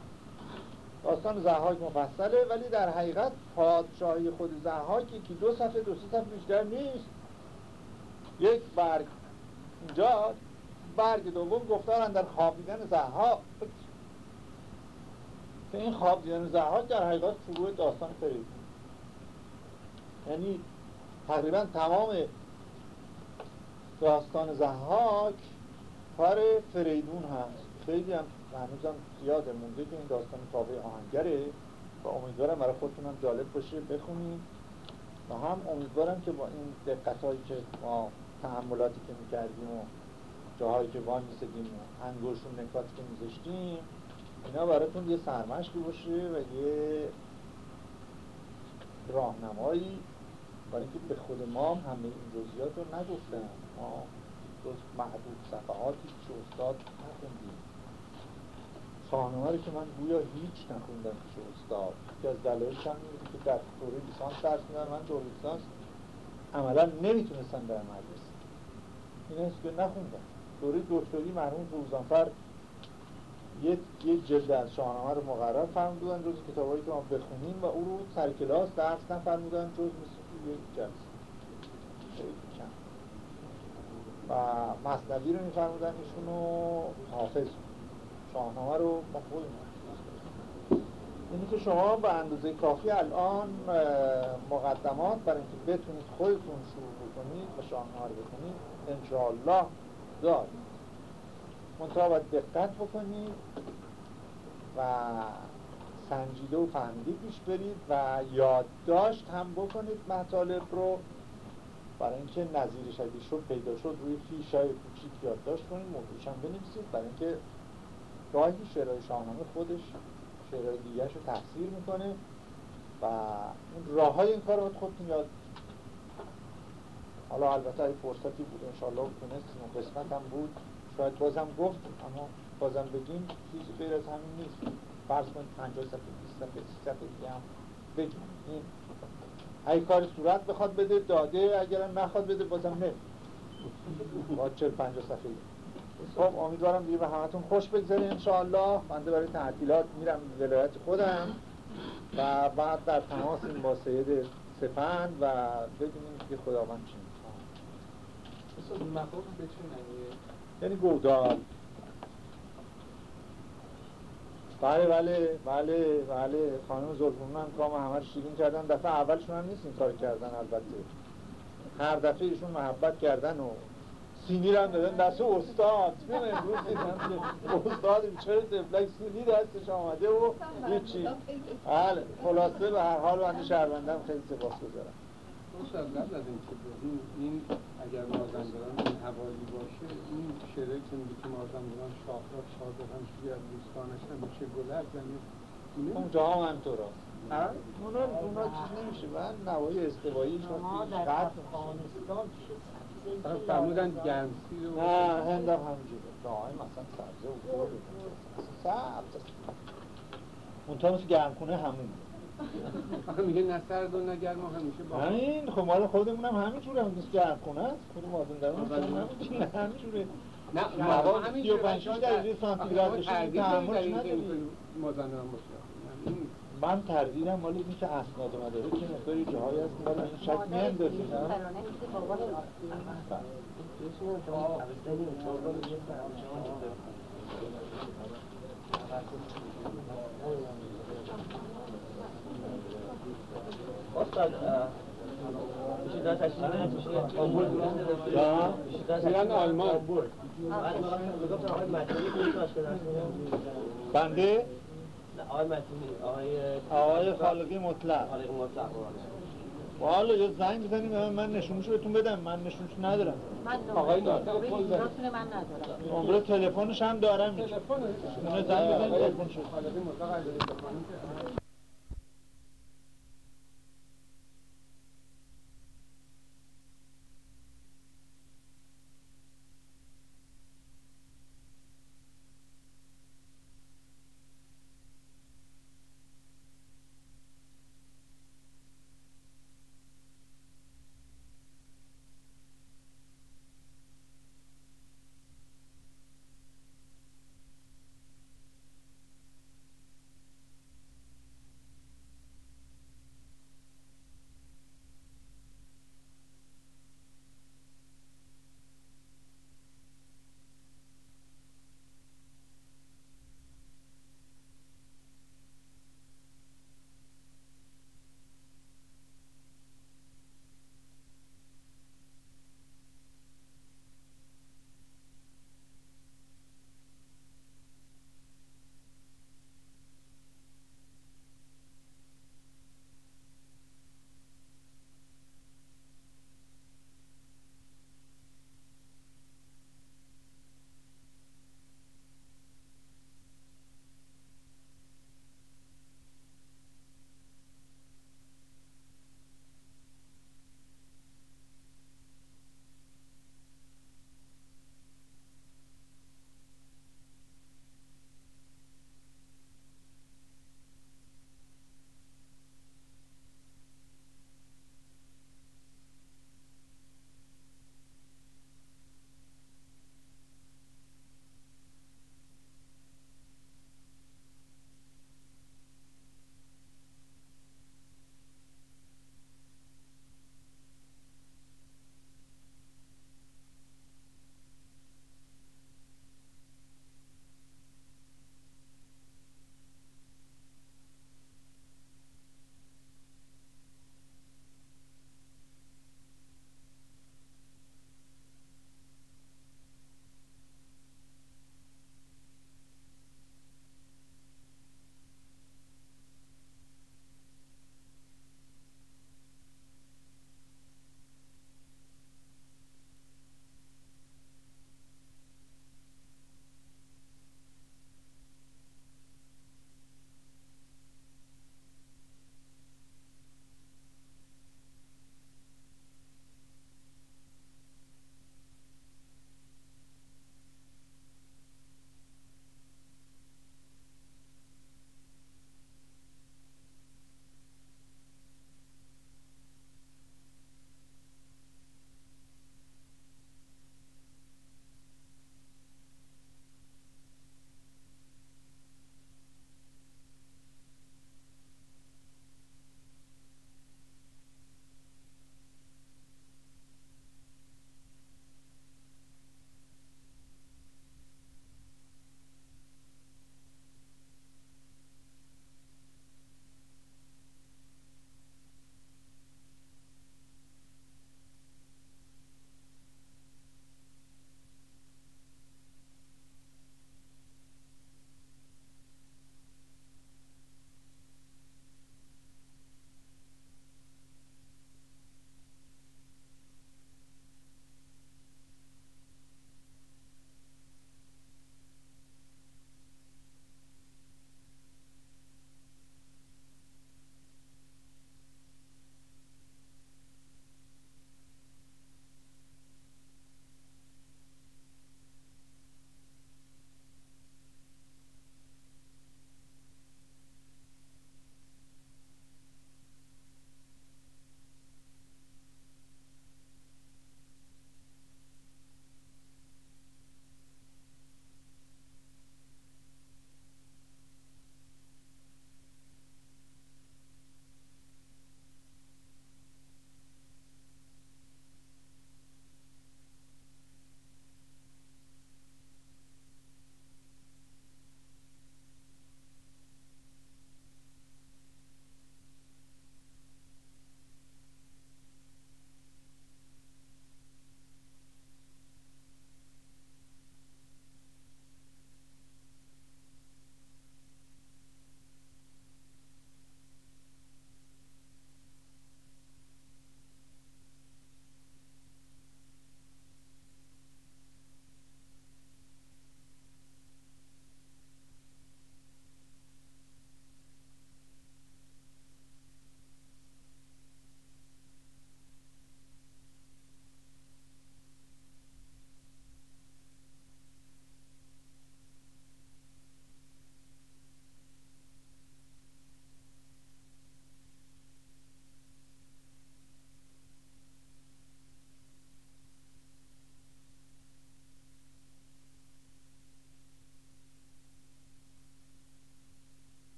داستان زحاک مفصله ولی در حقیقت پادشاهی خود زحاکی که دو صفحه دو صفحه بیشتر نیست یک برگ اینجا برگ دوم گفتارن در خوابیدن زحاک این خوابیدن زحاک در حقیقت شروع داستان فریدون یعنی تقریبا تمام داستان زحاک کار فریدون هست. خیلی هم هنوزم زیاد مونده که این داستان تابع آهنگره. و امیدوارم برای خودتونم جالب باشه. بخونید. و هم امیدوارم که با این دقت هایی که ما تحملاتی که می‌کردیم و جاهایی که وان میسدیم و انگوشون نکاتی که میذاشتیم اینا براتون یه سرمشقی باشه و یه راهنمایی برای اینکه به خود ما همه این جزئیات رو نگفتم ما جز محبوب صفحاتی که استاد نخوندیم. شاهنامه رو که من گویا هیچ نخوندم که استاد. که از دلایلش هم که در دوره لیسانس درس میدن من دوره لیسانس عملا نمی‌تونستم برم مدرسه. این که نخوندم. دوره دکتری مرحوم روزانفر یه یه جلد از شاهنامه رو مقرر فرمودن جز کتابایی که ما بخونیم و او رو سر کلاس درس نفرمودن جز مثل یک جلسه و مصنوی رو میفرمودن ایشون رو حافظ. شاهنامه رو مفهوم اینی که شما به اندازه کافی الان مقدمات برای اینکه بتونید خودتون شروع بکنید و شاهنامه رو بکنید انشاءالله دارید منطقه باید دقت بکنید و سنجیده و فهمیده پیش برید و یادداشت هم بکنید مطالب رو. برای اینکه نظیر شدید شد پیدا شد روی فیش های کوچیک یادداشت کنید موضوعش هم بنویسید. برای اینکه گاهی شعرهای شاهنامه خودش شعرهای دیگرش رو تفسیر می‌کنه و راه های این کار رو خودتون یاد حالا البته ای فرصتی بود انشاءالله تونستیم قسمت هم بود. شاید بازم گفت اما بازم بگیم چیزی غیر از همین نیست. فرض کنید 50 صفحه 20 صفحه 30 صفحه دیگه هم بگیم. این اگه کار صورت بخواد بده داده اگر نخواد بده بازم نه. با 40 50 صفحه. خب امیدوارم دیگه به همتون خوش بگذاره انشاءالله. من برای تعطیلات میرم ولایت خودم و بعد در تماسیم با سید سپند و ببینیم که خداوند چی می‌خواد. یعنی گودال. بله بله بله بله. خانم زلفون هم کام همه شیرین کردن دفعه اولشون هم نیست این کار کردن البته. هر دفعه ایشون محبت کردن و سینی رو هم دادن. دست استاد. ببین امروز دیدم استاد چرا دفلک سینی دستش آمده و هیچی بله خلاصه به هر حال بنده شهروندم خیلی سپاس گذارم قبل از اینکه این اگر مازندران این حوالی باشه این شعره که میگه که مازندران شاهراه شادران شوی از دوستانش همیشه گلر یعنی اونجا هم همطور هست اونا اونا چیز نمیشه من نوای استوایی چون قد افغانستان فرمودن گرمسی رو نه هند هم همینجوره. دائم مثلا سبزه و گل سبز. اونتا مثل گرمکونه همون آخه میگه نه سرد و نه گرم همیشه با همین خب مال خودمون هم همین جوره هم مثل گرمکونه است. خود مازندران هم همین جوره نه ما همین جوره 35 درجه سانتیگراد بشه تحملش نداری مازندران من تردیدم مال این که اسناد مداره که مقداری جاهایی هست مال این شک میاندازی نه؟ میرن آلمان بنده آقای خالقی مطلق خالقی مطلق حالا یه زنگ بزنیم من, من نشونشو بهتون بدم من نشونش ندارم آقای ندارم نمره تلفنش هم دارم تلفن زنگ بزنیم تلفنشو خالقی مطلق